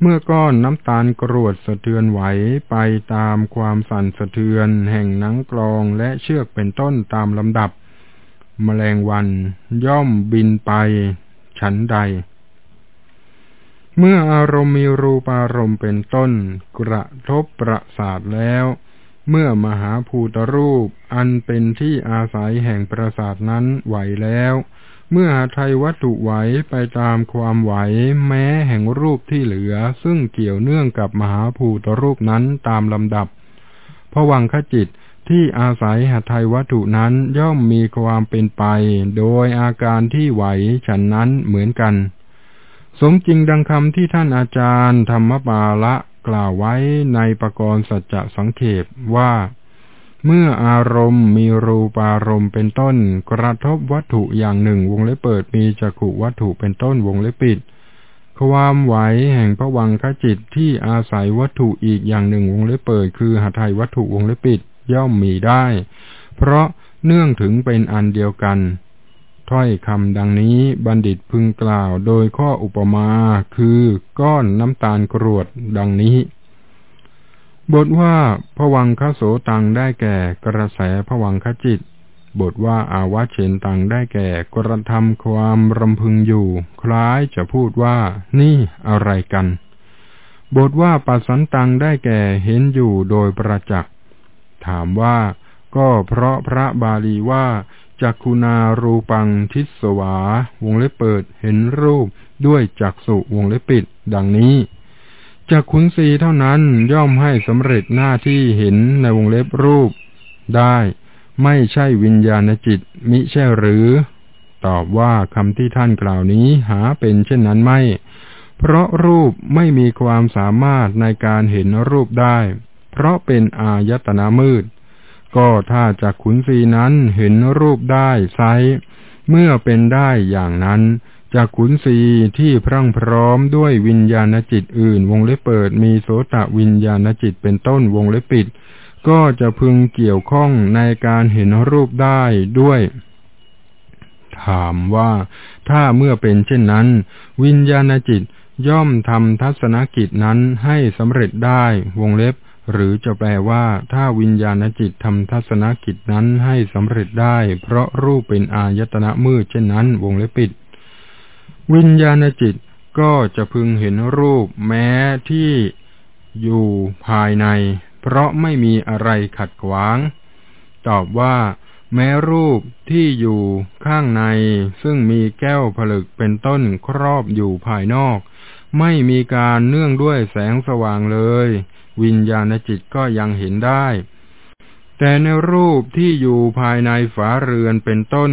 เมื่อก้อนน้ำตาลกรวดสะเทือนไหวไปตามความสั่นสะเทือนแห่งหนังกรองและเชือกเป็นต้นตามลำดับ แมลงวันย่อมบินไป ฉันใดเมื่ออารมณ์มีรูปารมณ์เป็นต้น กระทบประสาทแล้ว เมื่อมหาภูตรูป อันเป็นที่อาศัยแห่งประสาทนั้นไหวแล้ว เมื่อหาไทยวัตถุไหวไปตามความไหวแม้แห่งรูปที่เหลือ ซึ่งเกี่ยวเนื่องกับมหาภูตรูปนั้นตามลำดับผวังขจิตที่อาศัยหัตถวัตถุนั้นย่อมมีความเป็นไป โดยอาการที่ไหวฉันนั้นเหมือนกัน สมจริงดังคำที่ท่านอาจารย์ ธรรมบาละ กล่าวไว้ในปกรณ์สัจจะสังเขปว่า เมื่ออารมณ์มีรูปารมณ์เป็นต้น กระทบวัตถุอย่างหนึ่งวงเล็บเปิดมีจักขุวัตถุเป็นต้นวงเล็บปิด ความไหวแห่งพระวังคจิตที่อาศัยวัตถุอีกอย่างหนึ่งวงเล็บเปิด คือหาไทยวัตถุวงเล็บปิดย่อมมีได้ เพราะเนื่องถึงเป็นอันเดียวกัน ถ้อยคำดังนี้บัณฑิตพึงกล่าวโดยข้ออุปมาคือก้อนน้ำตาลกรวดดังนี้ บทว่าผวังคโสตังได้แก่กระแสผวังคจิต บทว่าอาวะเชนตังได้แก่กระทำความรำพึงอยู่ คล้ายจะพูดว่านี่อะไรกัน บทว่าปัสสันตังได้แก่เห็นอยู่โดยประจักษ์ถามว่าก็เพราะพระบาลีว่า จักคุณารูปังทิศวา วงเล็บเปิดเห็นรูปด้วยจักสุวงเล็บปิด ดังนี้จากขุนศีเท่านั้นย่อมให้สำเร็จหน้าที่เห็นในวงเล็บรูป ได้ ไม่ใช่วิญญาณจิต มิใช่หรือ ตอบว่าคำที่ท่านกล่าวนี้หาเป็นเช่นนั้นไม่ เพราะรูปไม่มีความสามารถในการเห็นรูปได้ เพราะเป็นอายตนะมืด ก็ถ้าจากขุนศีนั้นเห็นรูปได้ไซเมื่อเป็นได้อย่างนั้นจากขุนศีที่พรั่งพร้อมด้วยวิญญาณจิตอื่น วงเล็บเปิดมีโสตวิญญาณจิตเป็นต้นวงเล็บปิด ก็จะพึงเกี่ยวข้องในการเห็นรูปได้ด้วย ถามว่าถ้าเมื่อเป็นเช่นนั้น วิญญาณจิตย่อมทำทัศนกิจนั้นให้สำเร็จได้วงเล็บ หรือจะแปลว่าถ้าวิญญาณจิตทำทัศนกิจนั้นให้สำเร็จได้ เพราะรูปเป็นอายตนะมืดเช่นนั้นวงเล็บปิด วิญญาณจิตก็จะพึงเห็นรูปแม้ที่อยู่ภายใน เพราะไม่มีอะไรขัดขวาง ตอบว่า แม้รูปที่อยู่ข้างใน ซึ่งมีแก้วผลึกเป็นต้นครอบอยู่ภายนอก ไม่มีการเนื่องด้วยแสงสว่างเลย วิญญาณจิตก็ยังเห็นได้ แต่ในรูปที่อยู่ภายในฝาเรือนเป็นต้น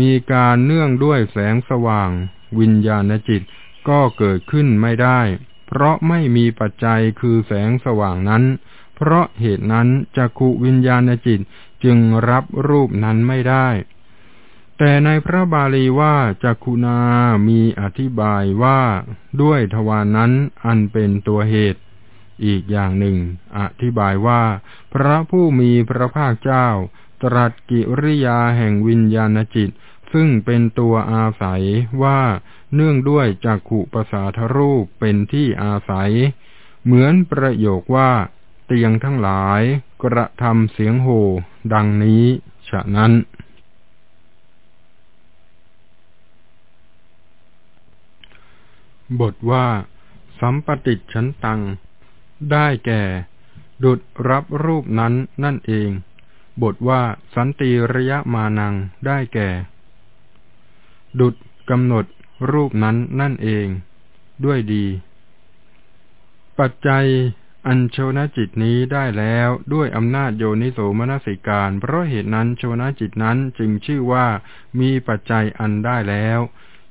มีการเนื่องด้วยแสงสว่าง วิญญาณจิตก็เกิดขึ้นไม่ได้ เพราะไม่มีปัจจัยคือแสงสว่างนั้น เพราะเหตุนั้นจักขุวิญญาณจิตจึงรับรูปนั้นไม่ได้ แต่ในพระบาลีว่าจักขุนามีอธิบายว่า ด้วยทวารนนั้นอันเป็นตัวเหตุ อีกอย่างหนึ่ง อธิบายว่า พระผู้มีพระภาคเจ้า ตรัสกิริยาแห่งวิญญาณจิต ซึ่งเป็นตัวอาศัยว่าเนื่องด้วยจักขุประสาทรูปเป็นที่อาศัย เหมือนประโยคว่า เตียงทั้งหลายกระทำเสียงโห่ดังนี้ ฉะนั้นบทว่า สัมปติฉันตัง ได้แก่ ดุดรับรูปนั้นนั่นเอง บทว่าสันติระยะมานังได้แก่ ดุดกำหนดรูปนั้นนั่นเอง ด้วยดี ปัจจัยอัญชนาจิตนี้ได้แล้วด้วยอำนาจโยนิโสมนสิการ เพราะเหตุนั้นโชนาจิตนั้นจึงชื่อว่ามีปัจจัยอันได้แล้ว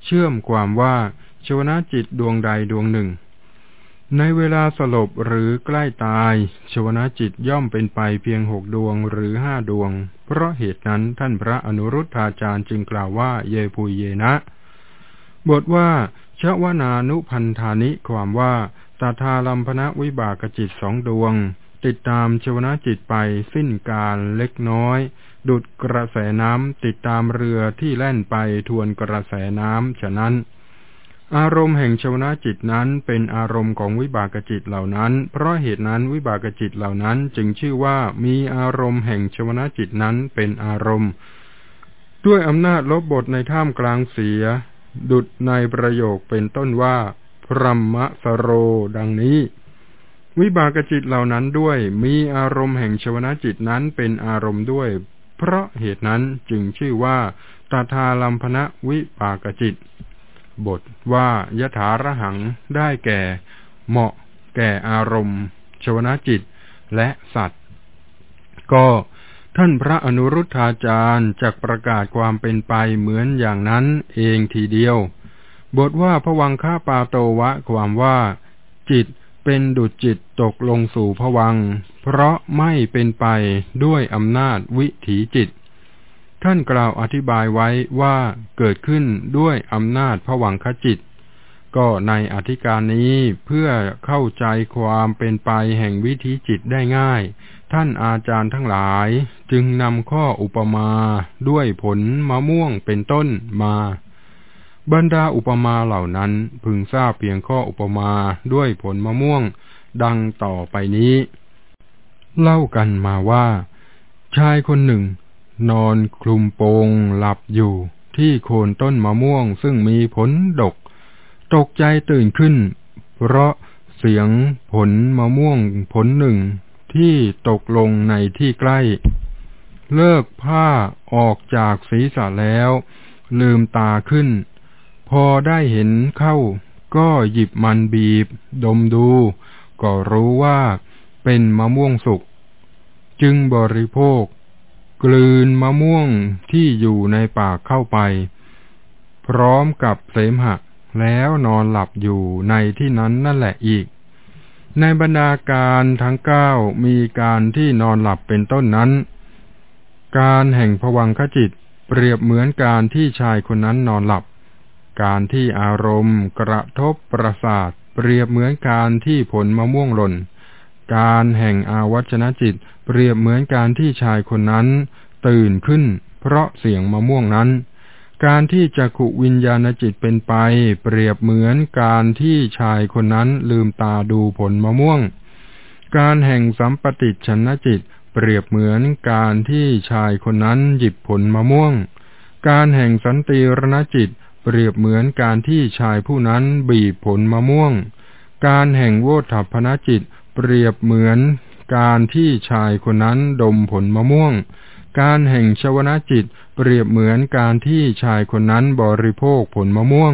เชื่อมความว่าโชนาจิตดวงใดดวงหนึ่ง ในเวลาสลบหรือใกล้ตายชวนาจิตย่อมเป็นไปเพียงหกดวงหรือห้าดวง เพราะเหตุนั้นท่านพระอนุรุทธาจารย์จึงกล่าวว่าเยปุยเยนะ บทว่าชวนานุพันธานิความว่าตาทาลัมพนะวิบากจิตสองดวง ติดตามชวนาจิตไปสิ้นการเล็กน้อย ดุดกระแสน้ำติดตามเรือที่แล่นไปทวนกระแสน้ำฉะนั้น อารมณ์แห่งชวนาจิตนั้นเป็นอารมณ์ของวิบากจิตเหล่านั้น เพราะเหตุนั้นวิบากจิตเหล่านั้นจึงชื่อว่ามีอารมณ์แห่งชวนาจิตนั้นเป็นอารมณ์ ด้วยอำนาจลบบทในท่ามกลางเสีย ดุดในประโยคเป็นต้นว่า พรหมสโร ดังนี้ วิบากจิตเหล่านั้นด้วยมีอารมณ์แห่งชวนาจิตนั้นเป็นอารมณ์ด้วย เพราะเหตุนั้นจึงชื่อว่าตาทาลัมพนะวิปากจิต บทว่ายถาระหังได้แก่ เหมาะ แก่อารมณ์ ชวนาจิต และสัตว์ ก็ท่านพระอนุรุทธาจารย์จะประกาศความเป็นไปเหมือนอย่างนั้นเองทีเดียว บทว่าผวังฆาปาโตวะความว่า จิตเป็นดุจจิตตกลงสู่ผวัง เพราะไม่เป็นไปด้วยอำนาจวิถีจิต ท่านกล่าวอธิบายไว้ว่าเกิดขึ้นด้วยอำนาจผวังคจิต ก็ในอธิการนี้เพื่อเข้าใจความเป็นไปแห่งวิถีจิตได้ง่าย ท่านอาจารย์ทั้งหลายจึงนำข้ออุปมาด้วยผลมะม่วงเป็นต้นมา บรรดาอุปมาเหล่านั้นพึงทราบเพียงข้ออุปมาด้วยผลมะม่วงดังต่อไปนี้ เล่ากันมาว่า ชายคนหนึ่ง นอนคลุมโปงหลับอยู่ที่โคนต้นมะม่วงซึ่งมีผลดก ตกใจตื่นขึ้น เพราะเสียงผลมะม่วงผลหนึ่งที่ตกลงในที่ใกล้ เลิกผ้าออกจากศีรษะแล้ว ลืมตาขึ้น พอได้เห็นเข้า ก็หยิบมันบีบ ดมดู ก็รู้ว่าเป็นมะม่วงสุก จึงบริโภค กลืนมะม่วงที่อยู่ในปากเข้าไป พร้อมกับเสมหะ แล้วนอนหลับอยู่ในที่นั้นนั่นแหละอีก ในบรรดาการทั้งเก้ามีการที่นอนหลับเป็นต้นนั้น การแห่งผวังขจิตเปรียบเหมือนการที่ชายคนนั้นนอนหลับ การที่อารมณ์กระทบประสาท เปรียบเหมือนการที่ผลมะม่วงหล่น การแห่งอาวัชนะจิต เปรียบเหมือนการที่ชายคนนั้น ตื่นขึ้น เพราะเสียงมะม่วงนั้น การที่จักขุวิญญาณจิตเป็นไป เปรียบเหมือนการที่ชายคนนั้นลืมตาดูผลมะม่วง การแห่งสัมปติชนจิต เปรียบเหมือนการที่ชายคนนั้นหยิบผลมะม่วง การแห่งสันติรณจิต เปรียบเหมือนการที่ชายผู้นั้นบีบผลมะม่วง การแห่งโวทัพนจิตเเปรียบเหมือนการที่ชายคนนั้นดมผลมะม่วง การแห่งชวนาจิต เปรียบเหมือนการที่ชายคนนั้นบริโภคผลมะม่วง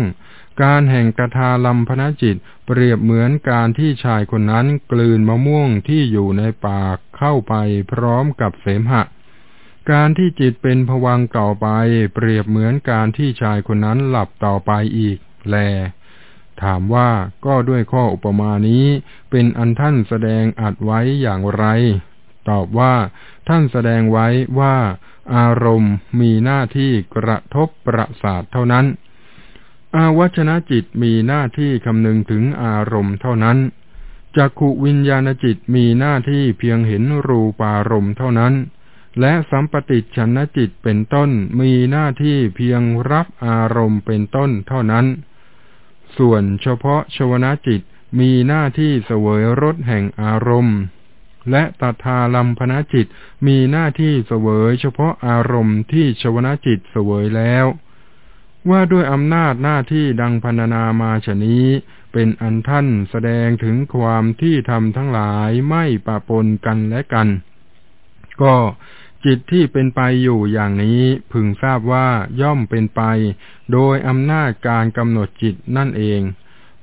การแห่งกทาลัมพนจิต เปรียบเหมือนการที่ชายคนนั้นกลืนมะม่วงที่อยู่ในปากเข้าไปพร้อมกับเสมหะ การที่จิตเป็นผวังต่อไป เปรียบเหมือนการที่ชายคนนั้นหลับต่อไปอีก แล ถามว่าก็ด้วยข้ออุปมานี้เป็นอันท่านแสดงอัดไว้อย่างไร ตอบว่า ท่านแสดงไว้ว่า อารมณ์มีหน้าที่กระทบประสาทเท่านั้น อาวัชนะจิตมีหน้าที่คำนึงถึงอารมณ์เท่านั้นจักขุวิญญาณจิตมีหน้าที่เพียงเห็นรูปารมณ์เท่านั้น และสัมปติชนจิตเป็นต้นมีหน้าที่เพียงรับอารมณ์เป็นต้นเท่านั้น ส่วนเฉพาะชวนาจิตมีหน้าที่เสวยรสแห่งอารมณ์ และตถาลัมพนาจิตมีหน้าที่เสวยเฉพาะอารมณ์ที่ชวนาจิตเสวยแล้ว ว่าด้วยอำนาจหน้าที่ดังพันนามาชนี้ เป็นอันท่านแสดงถึงความที่ทำทั้งหลายไม่ปะปนกันและกัน ก็ จิตที่เป็นไปอยู่อย่างนี้พึงทราบว่าย่อมเป็นไป โดยอำนาจการกำหนดจิตนั่นเอง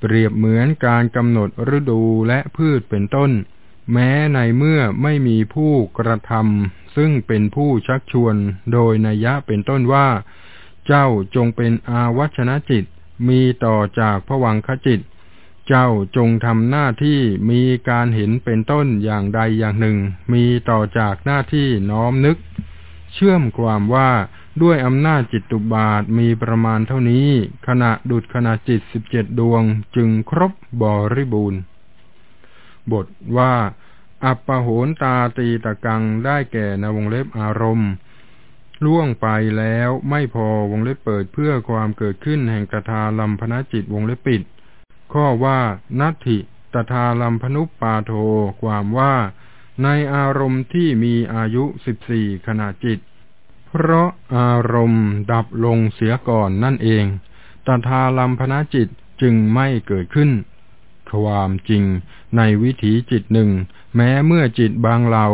เปรียบเหมือนการกำหนดฤดูและพืชเป็นต้น แม้ในเมื่อไม่มีผู้กระทำซึ่งเป็นผู้ชักชวน โดยนัยะเป็นต้นว่า เจ้าจงเป็นอาวัชนะจิตมีต่อจากพวังคจิต เจ้าจงทำหน้าที่มีการเห็นเป็นต้นอย่างใดอย่างหนึ่ง มีต่อจากหน้าที่น้อมนึก เชื่อมความว่าด้วยอำนาจจิตตุบาทมีประมาณเท่านี้ ขณะดุดขณะจิตสิบเจ็ดดวงจึงครบบริบูรณ์ บทว่า อัปปโหนตาตีตะกังได้แก่ในวงเล็บอารมณ์ล่วงไปแล้วไม่พอวงเล็บเปิดเพื่อความเกิดขึ้นแห่งตถาลัมพนจิตวงเล็บปิด ข้อว่านัตถิตถาลัมพนุปปาโทความว่า ในอารมณ์ที่มีอายุสิบสี่ขณะจิต เพราะอารมณ์ดับลงเสียก่อนนั่นเองตถาลัมพนจิตจึงไม่เกิดขึ้น ความจริงในวิถีจิตหนึ่ง แม้เมื่อจิตบางเหล่า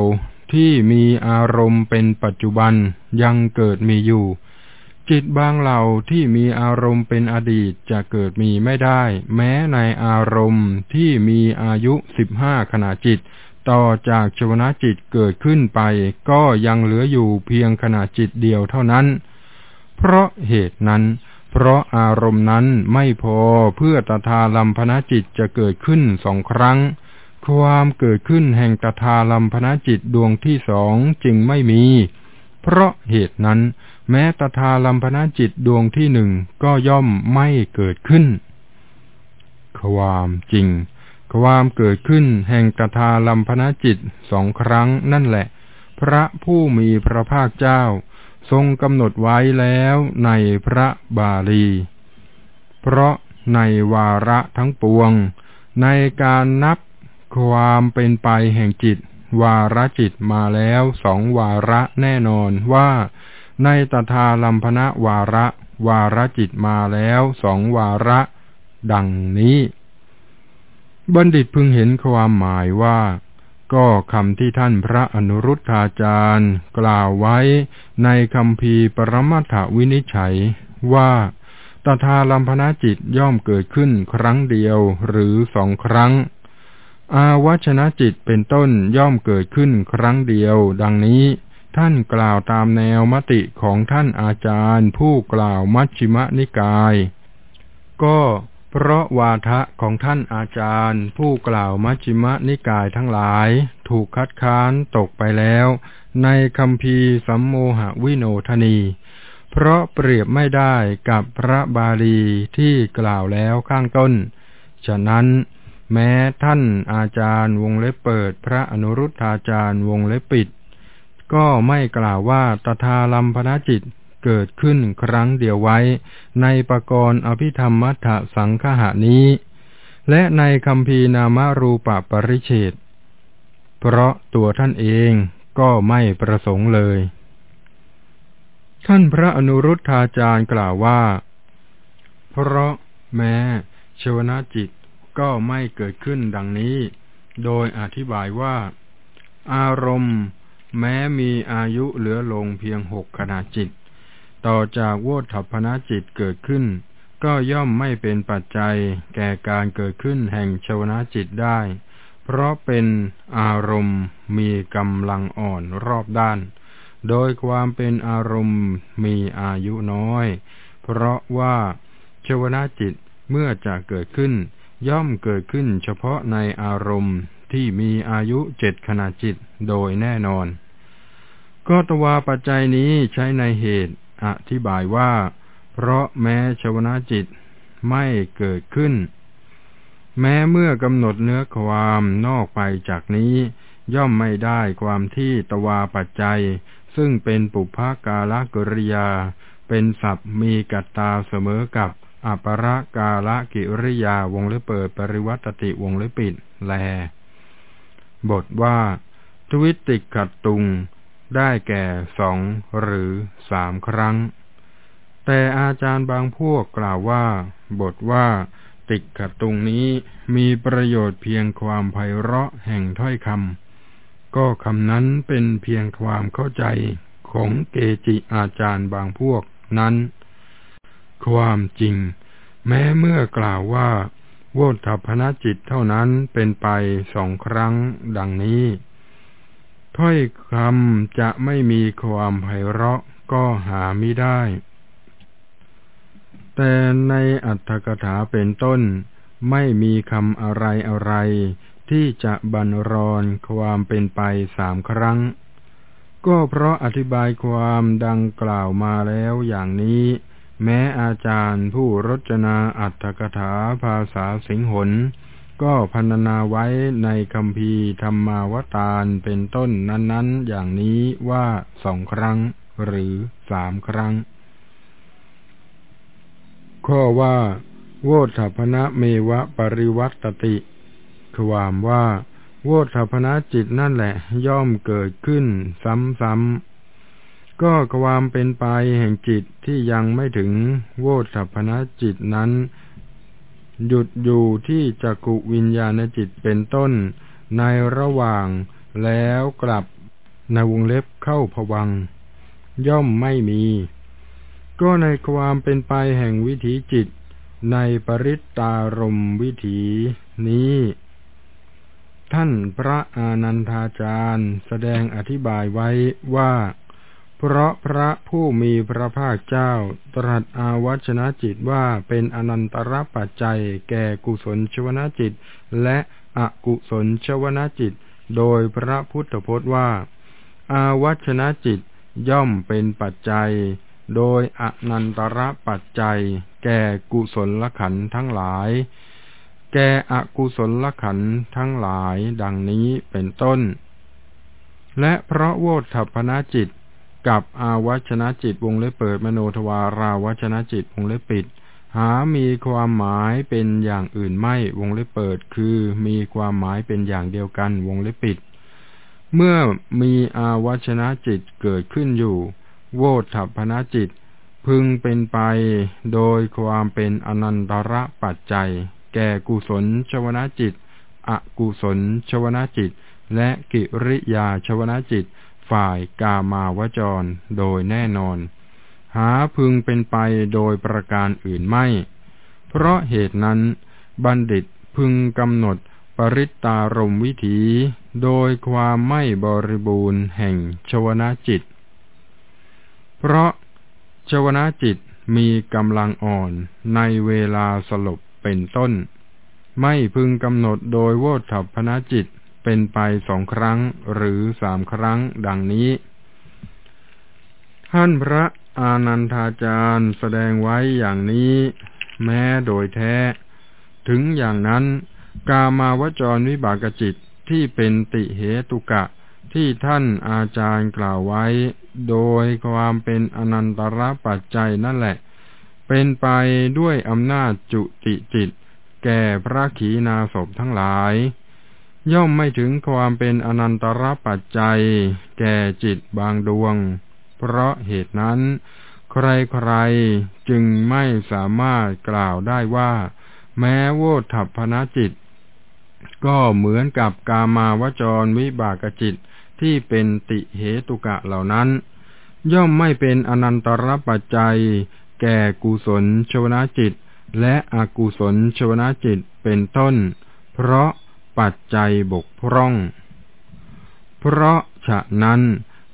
ที่มีอารมณ์เป็นปัจจุบันยังเกิดมีอยู่ จิตบางเหล่าที่มีอารมณ์เป็นอดีตจะเกิดมีไม่ได้ แม้ในอารมณ์ที่มีอายุสิบห้าขณะจิต ต่อจากชวนาจิตเกิดขึ้นไป ก็ยังเหลืออยู่เพียงขณะจิตเดียวเท่านั้น เพราะเหตุนั้น เพราะอารมณ์นั้นไม่พอเพื่อตถาลัมพนจิตจะเกิดขึ้นสองครั้ง ความเกิดขึ้นแห่งตถาลัมพนจิตดวงที่สองจึงไม่มี เพราะเหตุนั้น แม้ตถาลัมพนาจิตดวงที่หนึ่งก็ย่อมไม่เกิดขึ้น ความจริง ความเกิดขึ้นแห่งตถาลัมพนาจิตสองครั้งนั่นแหละ พระผู้มีพระภาคเจ้า ทรงกำหนดไว้แล้วในพระบาลี เพราะในวาระทั้งปวง ในการนับความเป็นไปแห่งจิต วาระจิตมาแล้วสองวาระแน่นอนว่า ในตถาลัมพนะวาระ วาระจิตมาแล้วสองวาระ ดังนี้ บัณฑิตพึงเห็นความหมายว่า ก็คำที่ท่านพระอนุรุทธาจารย์ กล่าวไว้ในคำพีปรมัตถวินิจฉัยว่าตถาลัมพนาจิตย่อมเกิดขึ้นครั้งเดียวหรือสองครั้ง อาวัชนะจิตเป็นต้นย่อมเกิดขึ้นครั้งเดียว ดังนี้ ท่านกล่าวตามแนวมติของท่านอาจารย์ ผู้กล่าวมัชชิมนิกาย ก็เพราะวาทะของท่านอาจารย์ ผู้กล่าวมัชชิมนิกายทั้งหลาย ถูกคัดค้านตกไปแล้ว ในคำพีสัมโมหวิโนทนี เพราะเปรียบไม่ได้กับพระบาลีที่กล่าวแล้วข้างต้น ฉะนั้นแม้ท่านอาจารย์วงเล็บเปิด พระอนุรุทธาจารย์วงเล็บปิด ก็ไม่กล่าวว่าตถาลัมพนจิตเกิดขึ้นครั้งเดียวไว้ ในปกรณ์อภิธรรมมัทธสังคหานี้ และในคำพีนามารูปปริเชตเพราะตัวท่านเองก็ไม่ประสงค์เลย ท่านพระอนุรุทธาจารย์กล่าวว่า เพราะแม้ชวนาจิตก็ไม่เกิดขึ้นดังนี้ โดยอธิบายว่า อารมณ์ แม้มีอายุเหลือลงเพียงหกขณะจิต ต่อจากโวทัพนจิตเกิดขึ้น ก็ย่อมไม่เป็นปัจจัยแก่การเกิดขึ้นแห่งชวนาจิตได้ เพราะเป็นอารมณ์มีกำลังอ่อนรอบด้าน โดยความเป็นอารมณ์มีอายุน้อย เพราะว่าชวนาจิตเมื่อจะเกิดขึ้น ย่อมเกิดขึ้นเฉพาะในอารมณ์ที่มีอายุเจ็ดขณะจิตโดยแน่นอน ก็ตวาปัจจัยนี้ใช้ในเหตุอธิบายว่า เพราะแม้ชวนาจิตไม่เกิดขึ้น แม้เมื่อกำหนดเนื้อความนอกไปจากนี้ ย่อมไม่ได้ความที่ตวาปัจจัย ซึ่งเป็นปุพากาลกริยา เป็นศัพท์มีกัตตาเสมอกับอัปรกาลกิริยาวงเล็บเปิดปริวัตติวงเล็บปิด แล บทว่า ทวิติกัดตุง ได้แก่สองหรือสามครั้ง แต่อาจารย์บางพวกกล่าวว่า บทว่าติกัดตุงนี้มีประโยชน์เพียงความไพเราะแห่งถ้อยคำก็คำนั้นเป็นเพียงความเข้าใจของเกจิอาจารย์บางพวกนั้น ความจริง แม้เมื่อกล่าวว่า โวทัพนจิตเท่านั้นเป็นไปสองครั้งดังนี้ ถ้อยคำจะไม่มีความไพเราะก็หาไม่ได้ แต่ในอัตถกถาเป็นต้น ไม่มีคำอะไรอะไร ที่จะบรรรอนความเป็นไปสามครั้ง ก็เพราะอธิบายความดังกล่าวมาแล้วอย่างนี้ แม้อาจารย์ผู้รจนาอัตถกถาภาษาสิงหน ก็พันนาไว้ในคำพีธรรมาวตารเป็นต้นนั้น ๆ อย่างนี้ว่าสองครั้งหรือสามครั้ง ข้อว่า โวทัพนะเมวะปริวัตติ ความว่า โวทัพนะจิตนั่นแหละ ย่อมเกิดขึ้นซ้ำๆก็ความเป็นไปแห่งจิตที่ยังไม่ถึงโวทัพนะจิตนั้น หยุดอยู่ที่จักกุวิญญาณจิตเป็นต้น ในระหว่างแล้วกลับในวงเล็บเข้าผวัง ย่อมไม่มี ก็ในความเป็นไปแห่งวิถีจิต ในปริตตารมวิถีนี้ ท่านพระอานันทาจารย์แสดงอธิบายไว้ว่า เพราะพระผู้มีพระภาคเจ้า ตรัสอาวัชนะจิตว่าเป็นอนันตรปัจจัยแก่กุศลชวนาจิต และอกุศลชวนาจิต โดยพระพุทธพจน์ว่า อาวัชนะจิตย่อมเป็นปัจจัย โดยอนันตรปัจจัย แก่กุศลละขันทั้งหลาย แก่อกุศลละขันทั้งหลายดังนี้เป็นต้น และเพราะโวทัพนาจิต กับอาวัชนะจิตวงเล็บเปิดมโนทวาราวัชนะจิตวงเล็บปิด หามีความหมายเป็นอย่างอื่นไม่วงเล็บเปิด คือมีความหมายเป็นอย่างเดียวกันวงเล็บปิด เมื่อมีอาวัชนะจิตเกิดขึ้นอยู่ โวทัพนะจิต พึงเป็นไปโดยความเป็นอนันตระปัจจัย แก่กุศลชวนาจิตอกุศลชวนาจิต และกิริยาชวนาจิต ฝ่ายกามาวจรโดยแน่นอน หาพึงเป็นไปโดยประการอื่นไม่ เพราะเหตุนั้น บัณฑิตพึงกำหนดปริตตารมวิถี โดยความไม่บริบูรณ์แห่งชวนาจิต เพราะชวนาจิตมีกำลังอ่อนในเวลาสลบเป็นต้น ไม่พึงกำหนดโดยโวทัพพนาจิต เป็นไปสองครั้งหรือสามครั้งดังนี้ ท่านพระอานันทาจารย์แสดงไว้อย่างนี้ แม้โดยแท้ ถึงอย่างนั้น กามาวจรวิบากจิตที่เป็นติเหตุกะที่ท่านอาจารย์กล่าวไว้ โดยความเป็นอนันตรปัจจัยนั่นแหละ เป็นไปด้วยอำนาจจุติจิต แก่พระขีณาสพทั้งหลาย ย่อมไม่ถึงความเป็นอนันตรปัจจัย แก่จิตบางดวง เพราะเหตุนั้น ใครๆจึงไม่สามารถกล่าวได้ว่า แม้โวทัพพนาจิต ก็เหมือนกับกามาวจรวิบากจิตที่เป็นติเหตุกะเหล่านั้น ย่อมไม่เป็นอนันตรปัจจัย แก่กุศลชวนาจิต และอกุศลชวนาจิตเป็นต้น เพราะ ปัจจัยบกพร่อง เพราะฉะนั้น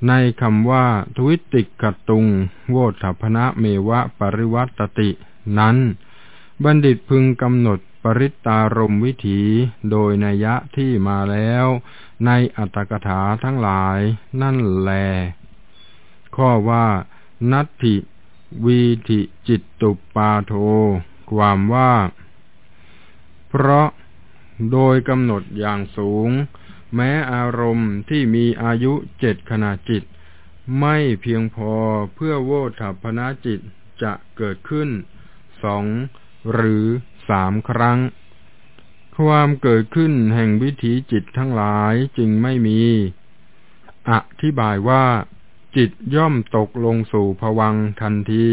ในคำว่าทวิติกตุง โวทัพนะเมวะปริวัตติ นั้น บัณฑิตพึงกำหนดปริตารมวิถีโดยนัยะที่มาแล้ว ในอัตถกถาทั้งหลายนั่นแล ข้อว่า นัตถิวีธิจิตตุปาโท ความว่า เพราะ โดยกำหนดอย่างสูง แม้อารมณ์ที่มีอายุเจ็ดขณะจิต ไม่เพียงพอเพื่อโวทัพนาจิตจะเกิดขึ้นสองหรือสามครั้ง ความเกิดขึ้นแห่งวิถีจิตทั้งหลายจึงไม่มี อธิบายว่า จิตย่อมตกลงสู่ผวังทันที